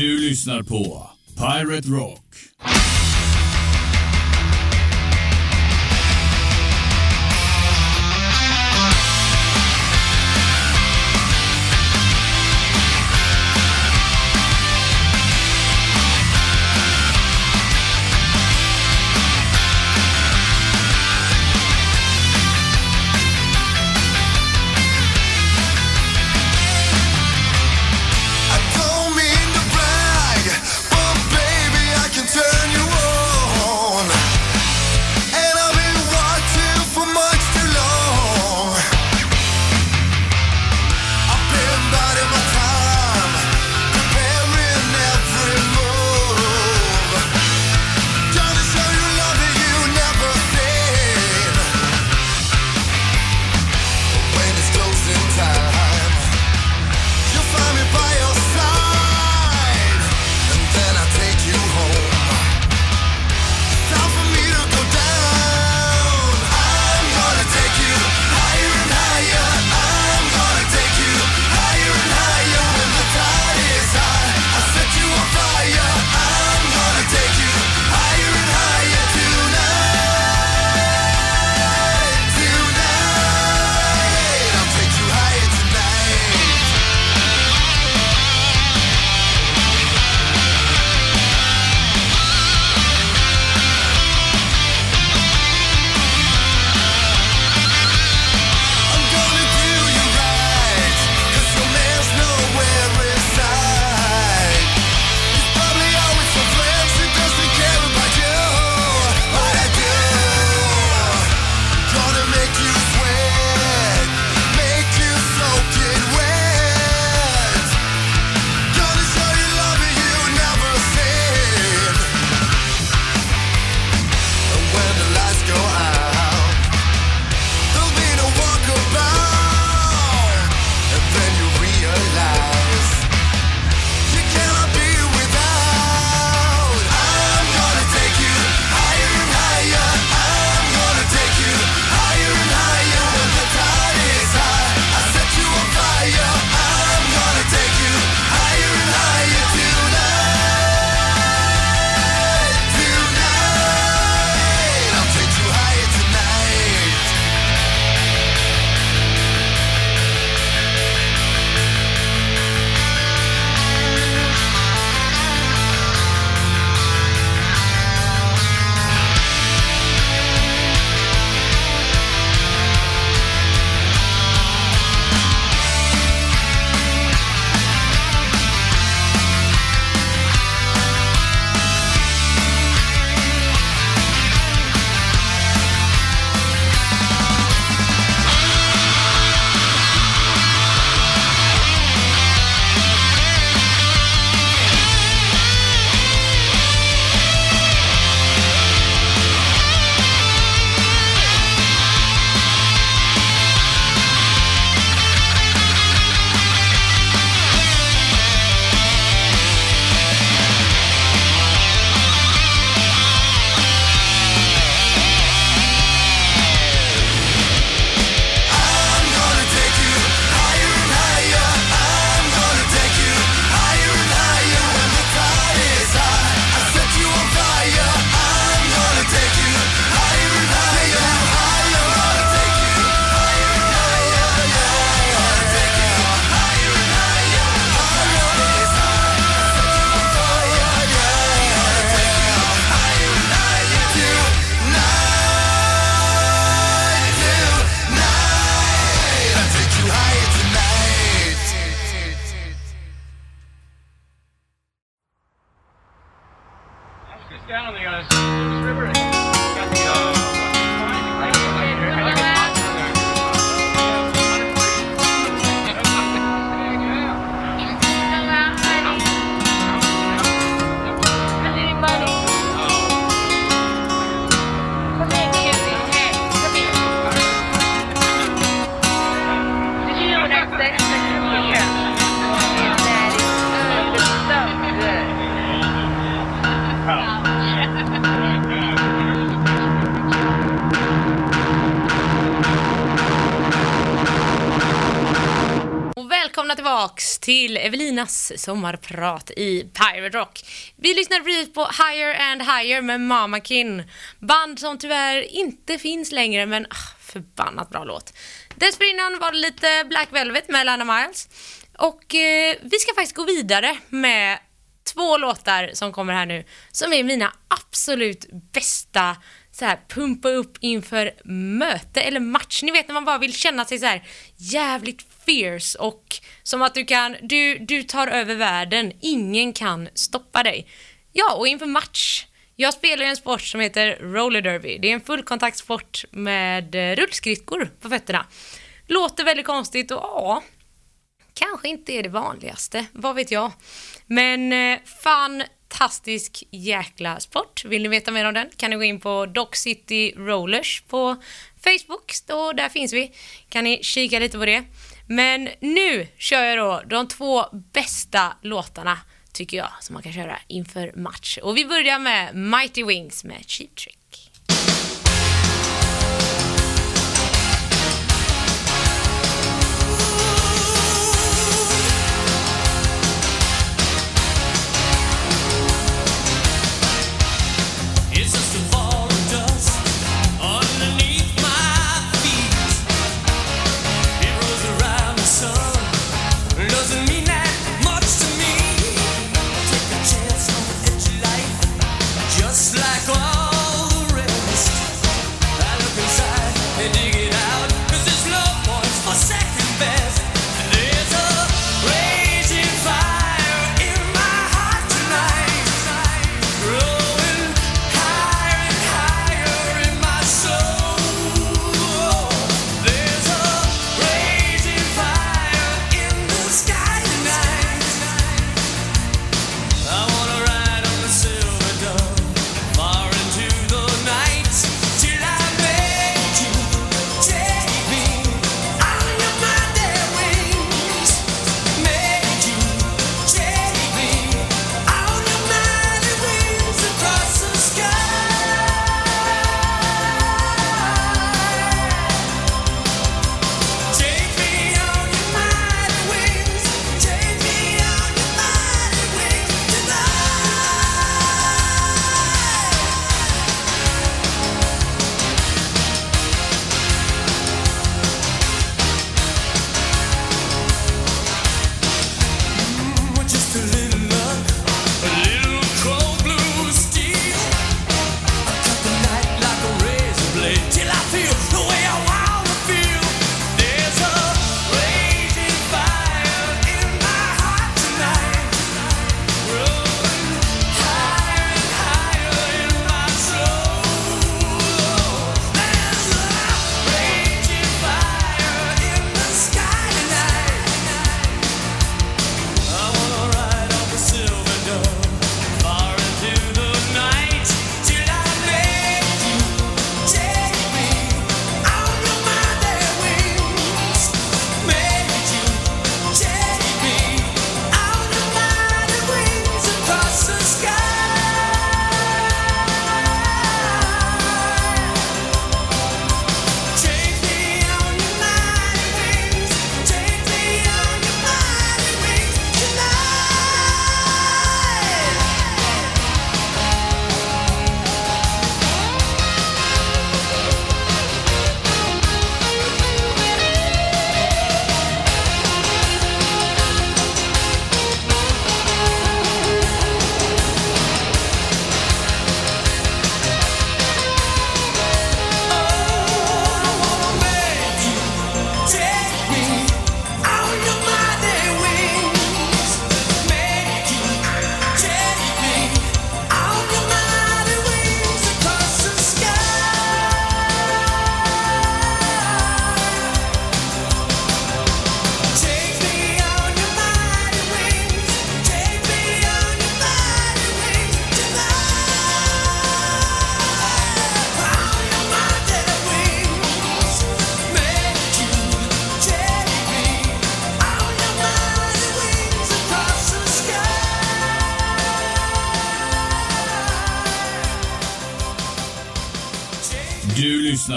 Du lyssnar på Pirate Rock. Sommarprat i Pirate Rock. Vi lyssnade precis på Higher and Higher med Mama Kin. Band som tyvärr inte finns längre, men ah, förbannat bra låt. Dessförinnan var det lite Black Velvet med Lana Miles. Och eh, vi ska faktiskt gå vidare med två låtar som kommer här nu, som är mina absolut bästa så här, pumpa upp inför möte eller match. Ni vet när man bara vill känna sig så här jävligt fierce och som att du kan, du, du tar över världen, ingen kan stoppa dig. Ja, och inför match. Jag spelar ju en sport som heter roller derby. Det är en fullkontaktsport med eh, rullskridskor på fötterna. Låter väldigt konstigt och ja, kanske inte är det vanligaste, vad vet jag. Men eh, fantastisk jäkla sport. Vill ni veta mer om den kan ni gå in på Dock City Rollers på Facebook, och där finns vi. Kan ni kika lite på det. Men nu kör jag då de två bästa låtarna tycker jag som man kan köra inför match. Och vi börjar med Mighty Wings med Cheap Trick.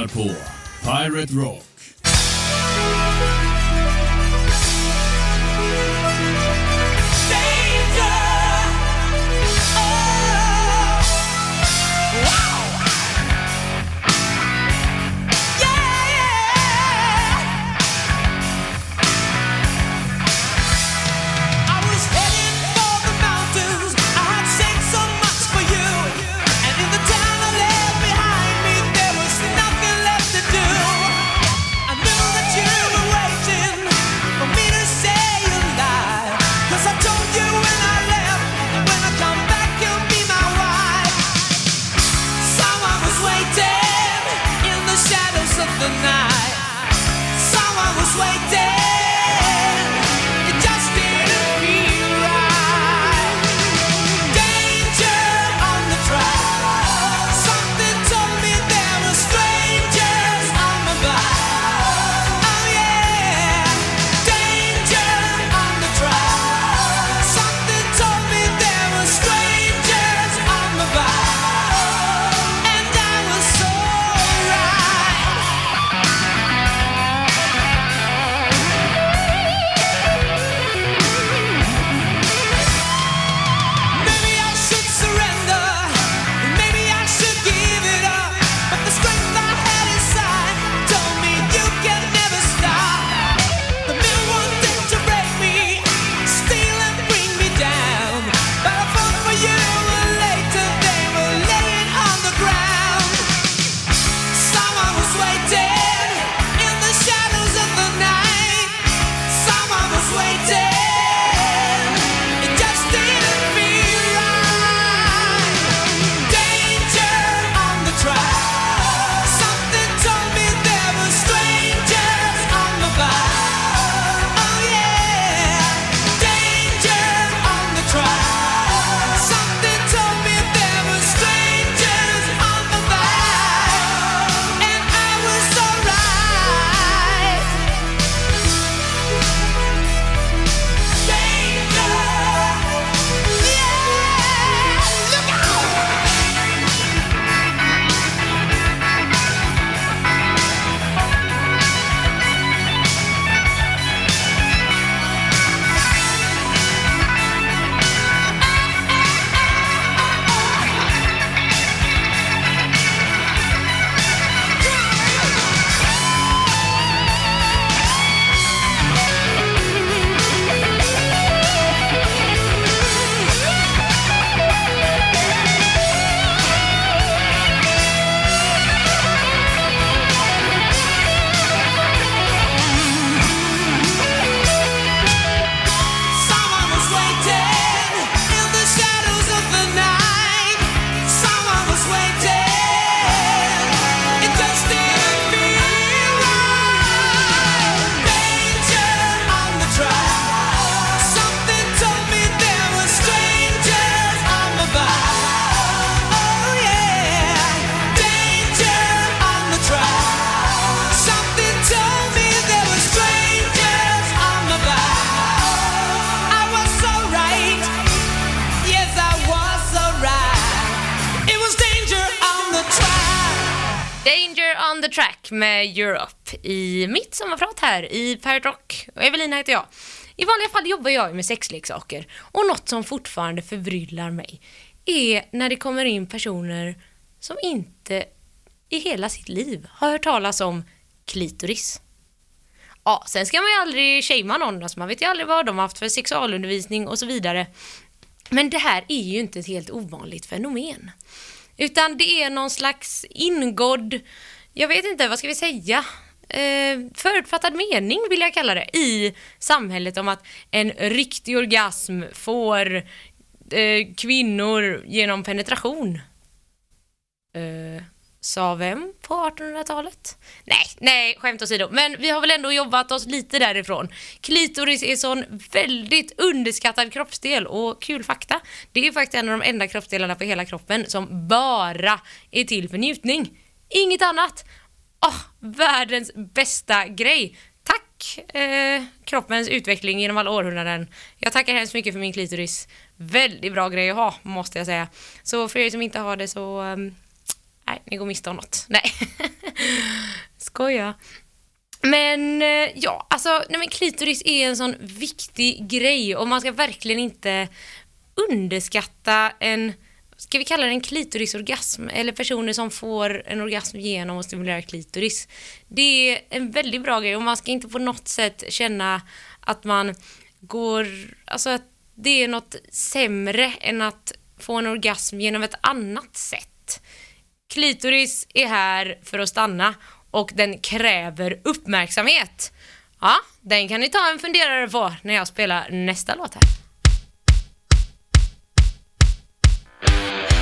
Du lyssnar på Pirate Rock. Track med Europe i mitt sommarprat här i Pirate Rock. Evelina heter jag. I vanliga fall jobbar jag ju med sexleksaker och något som fortfarande förbryllar mig är när det kommer in personer som inte i hela sitt liv har hört talas om klitoris. Ja, sen ska man ju aldrig shamea någon, alltså man vet ju aldrig vad de har haft för sexualundervisning och så vidare. Men det här är ju inte ett helt ovanligt fenomen. Utan det är någon slags ingådd, jag vet inte, vad ska vi säga? Eh, förutfattad mening vill jag kalla det, i samhället om att en riktig orgasm får eh, kvinnor genom penetration. Eh, sa vem på 1800-talet? Nej, nej, skämt åsido. Men vi har väl ändå jobbat oss lite därifrån. Klitoris är sån väldigt underskattad kroppsdel och kul fakta. Det är faktiskt en av de enda kroppsdelarna på hela kroppen som bara är till för njutning. Inget annat. Oh, världens bästa grej. Tack eh, kroppens utveckling genom alla århundraden. Jag tackar hemskt mycket för min klitoris. Väldigt bra grej att ha, måste jag säga. Så för er som inte har det så ehm, Nej, ni går miste om något. Nej. Skoja. Men eh, ja, alltså nej men klitoris är en sån viktig grej och man ska verkligen inte underskatta en, ska vi kalla det en klitorisorgasm eller personer som får en orgasm genom att stimulera klitoris. Det är en väldigt bra grej och man ska inte på något sätt känna att man går, alltså att det är något sämre än att få en orgasm genom ett annat sätt. Klitoris är här för att stanna och den kräver uppmärksamhet. Ja, den kan ni ta en funderare på när jag spelar nästa låt här. Yeah.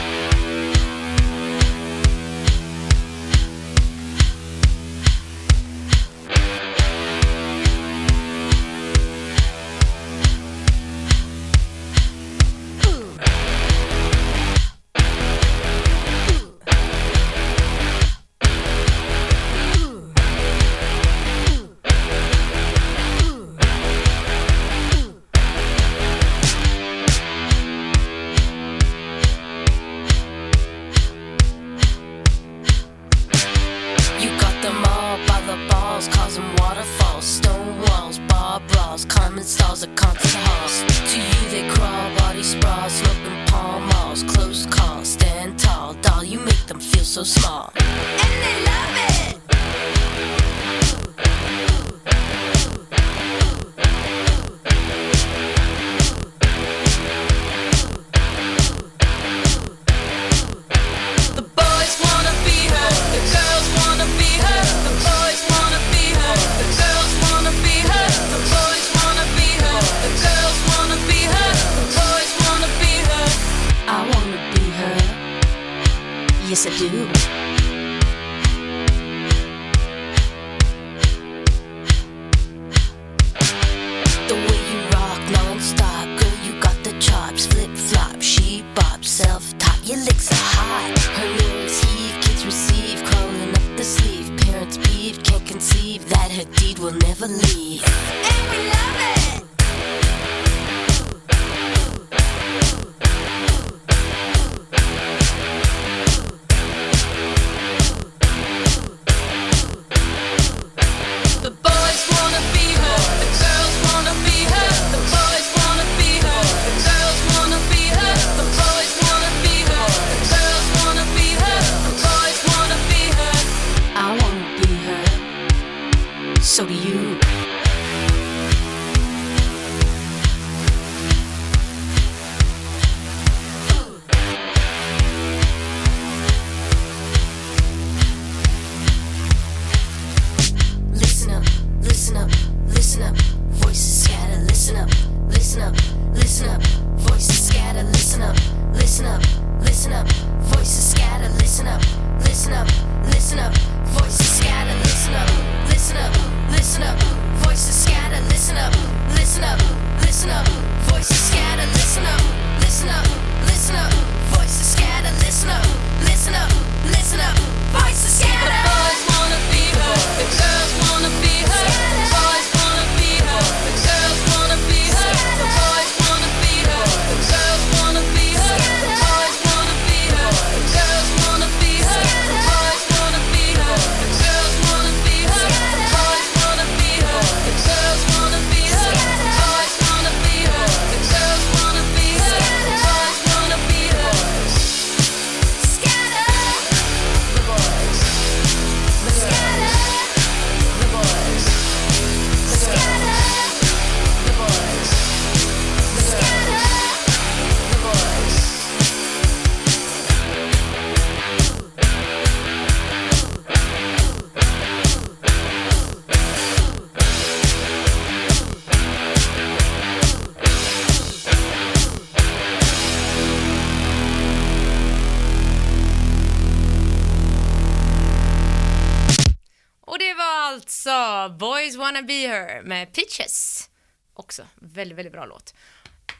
Med Peaches. Också väldigt, väldigt bra låt.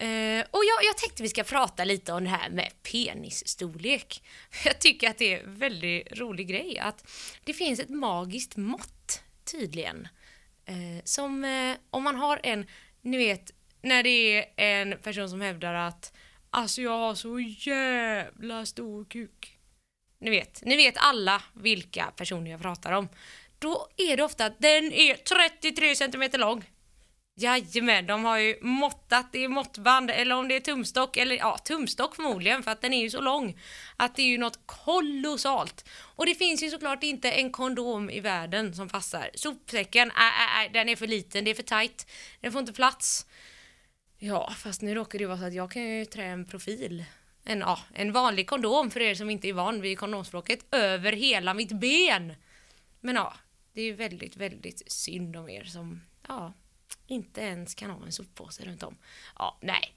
Uh, och jag, jag tänkte vi ska prata lite om det här med penisstorlek. Jag tycker att det är en väldigt rolig grej att det finns ett magiskt mått tydligen. Uh, som uh, om man har en, ni vet, när det är en person som hävdar att alltså jag har så jävla stor kuk. Ni vet, ni vet alla vilka personer jag pratar om. Då är det ofta att den är 33 centimeter lång. Jajamän, de har ju måttat, i måttband eller om det är tumstock eller ja, tumstock förmodligen för att den är ju så lång att det är ju något kolossalt. Och det finns ju såklart inte en kondom i världen som passar. Sopsäcken, äh, äh, äh, den är för liten, det är för tight, den får inte plats. Ja, fast nu råkar det ju vara så att jag kan ju trä en profil. En, ja, en vanlig kondom för er som inte är van vid kondomspråket över hela mitt ben. Men ja, det är ju väldigt, väldigt synd om er som, ja, inte ens kan ha en soppåse runt om. Ja, nej.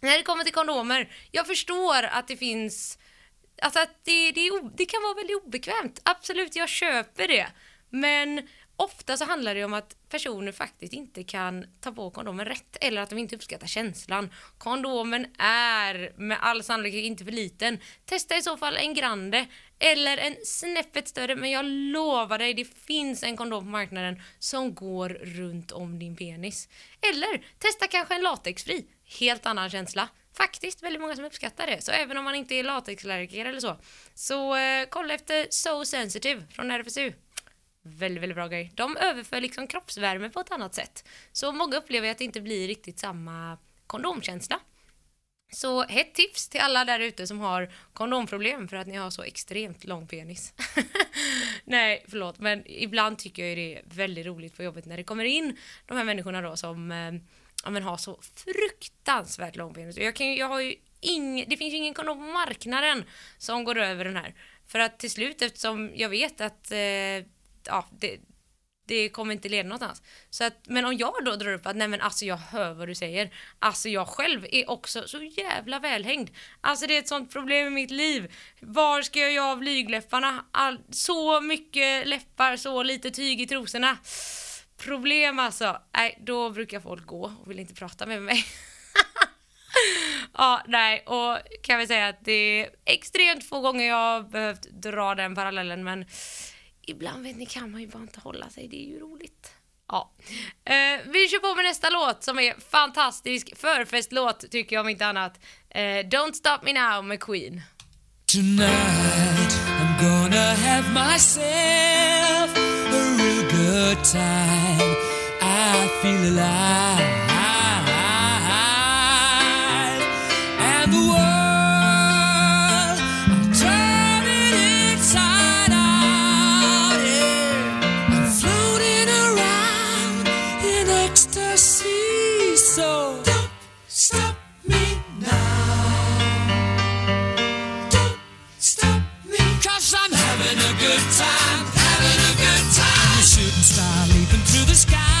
När det kommer till kondomer, jag förstår att det finns, alltså att det, det, det kan vara väldigt obekvämt. Absolut, jag köper det. Men ofta så handlar det om att personer faktiskt inte kan ta på kondomen rätt eller att de inte uppskattar känslan. Kondomen är med all sannolikhet inte för liten. Testa i så fall en grande eller en snäppet större men jag lovar dig det finns en kondom på marknaden som går runt om din penis. Eller testa kanske en latexfri. Helt annan känsla. Faktiskt väldigt många som uppskattar det. Så även om man inte är latexallergiker eller så. Så eh, kolla efter So Sensitive från RFSU. Väldigt, väldigt bra grej. De överför liksom kroppsvärme på ett annat sätt. Så många upplever att det inte blir riktigt samma kondomkänsla. Så hett tips till alla där ute som har kondomproblem för att ni har så extremt lång penis. Nej, förlåt, men ibland tycker jag ju det är väldigt roligt på jobbet när det kommer in de här människorna då som eh, ja, men har så fruktansvärt lång penis. Jag, kan, jag har ju ing, det finns ju ingen kondom på marknaden som går över den här. För att till slut, eftersom jag vet att eh, ja, det, det kommer inte leda någonstans. Så att, men om jag då drar upp att nej men alltså jag hör vad du säger. Alltså jag själv är också så jävla välhängd. Alltså det är ett sånt problem i mitt liv. Var ska jag göra av blygläpparna? All, så mycket läppar, så lite tyg i trosorna. Problem alltså. Nej, då brukar folk gå och vill inte prata med mig. Ja, nej, och kan vi säga att det är extremt få gånger jag har behövt dra den parallellen, men ibland vet ni kan man ju bara inte hålla sig, det är ju roligt. Ja. Eh, vi kör på med nästa låt som är fantastisk förfestlåt tycker jag om inte annat. Eh, Don't Stop Me Now med Queen. Tonight I'm gonna have myself a real good time. I feel alive. Sky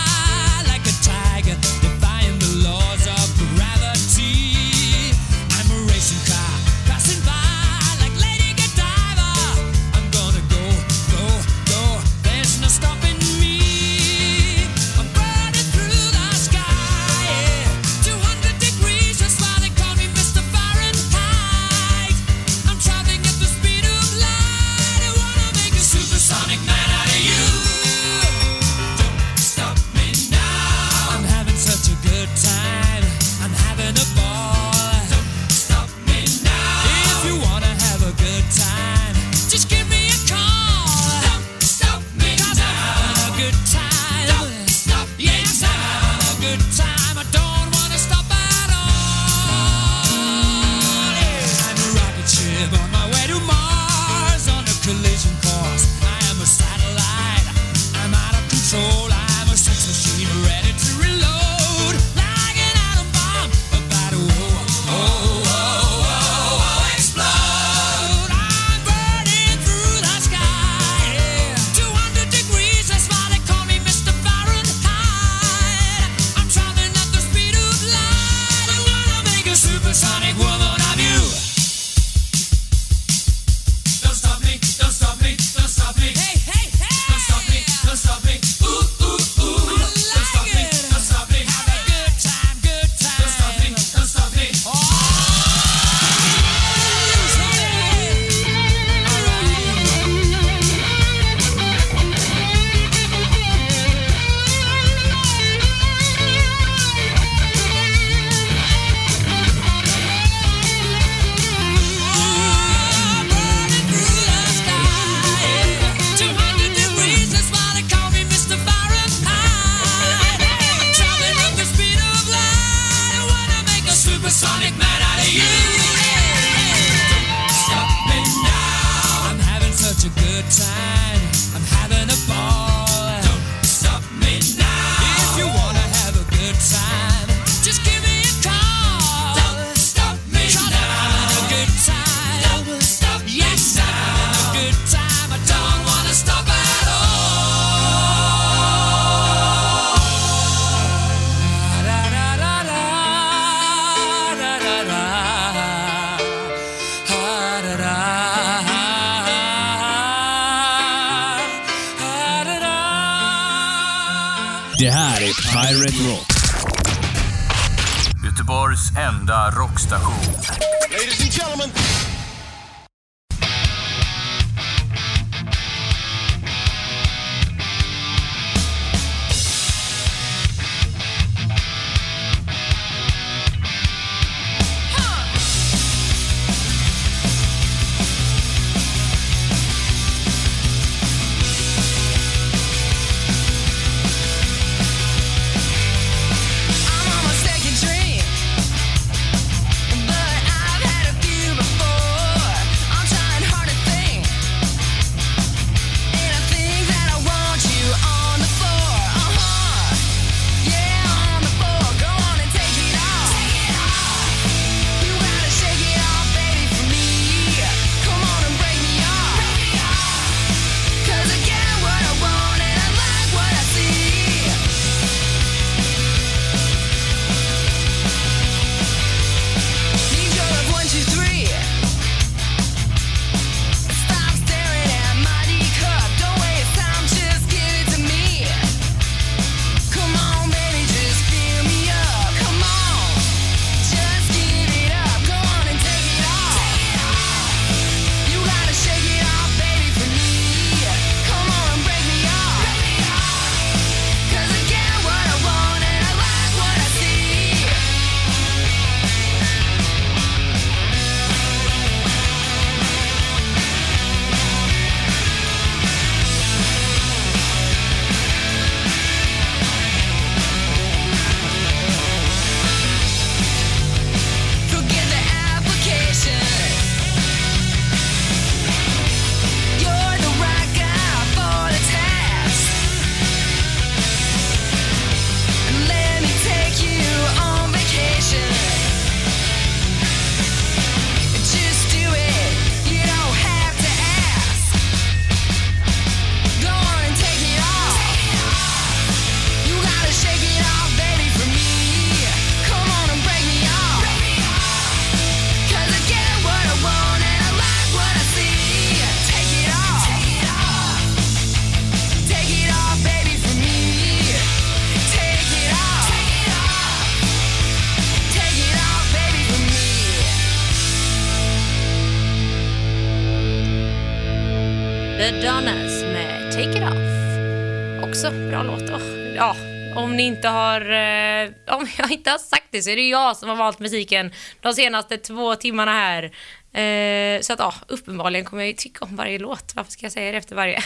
det så är det jag som har valt musiken de senaste två timmarna här. Eh, så att ja, uppenbarligen kommer jag ju tycka om varje låt. Varför ska jag säga det efter varje?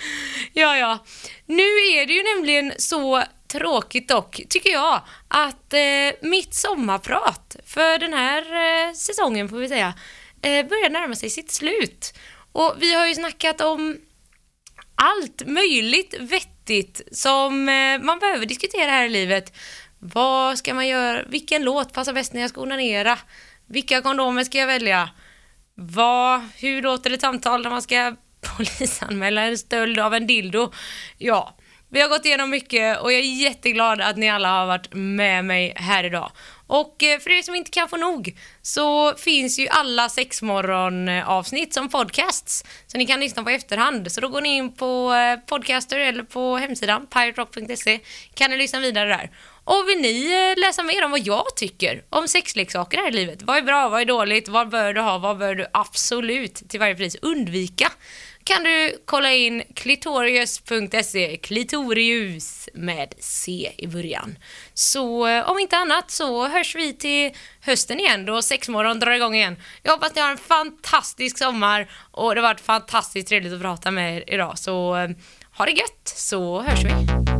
ja, ja. Nu är det ju nämligen så tråkigt dock, tycker jag, att eh, mitt sommarprat för den här eh, säsongen, får vi säga, eh, börjar närma sig sitt slut. Och vi har ju snackat om allt möjligt vettigt som eh, man behöver diskutera här i livet. Vad ska man göra? Vilken låt passar bäst när jag ska onanera? Vilka kondomer ska jag välja? Vad, hur låter ett samtal när man ska polisanmäla en stöld av en dildo? Ja, vi har gått igenom mycket och jag är jätteglad att ni alla har varit med mig här idag. Och eh, för er som inte kan få nog så finns ju alla sexmorgon-avsnitt som podcasts. Så ni kan lyssna på i efterhand. Så då går ni in på eh, podcaster eller på hemsidan piraterock.se kan ni lyssna vidare där. Och vill ni eh, läsa mer om vad jag tycker om sexleksaker här i livet? Vad är bra, vad är dåligt, vad bör du ha, vad bör du absolut till varje pris undvika? kan du kolla in klitorius.se, klitorius med C i början. Så eh, om inte annat så hörs vi till hösten igen då sexmorgon drar igång igen. Jag hoppas ni har en fantastisk sommar och det har varit fantastiskt trevligt att prata med er idag så eh, ha det gött så hörs vi.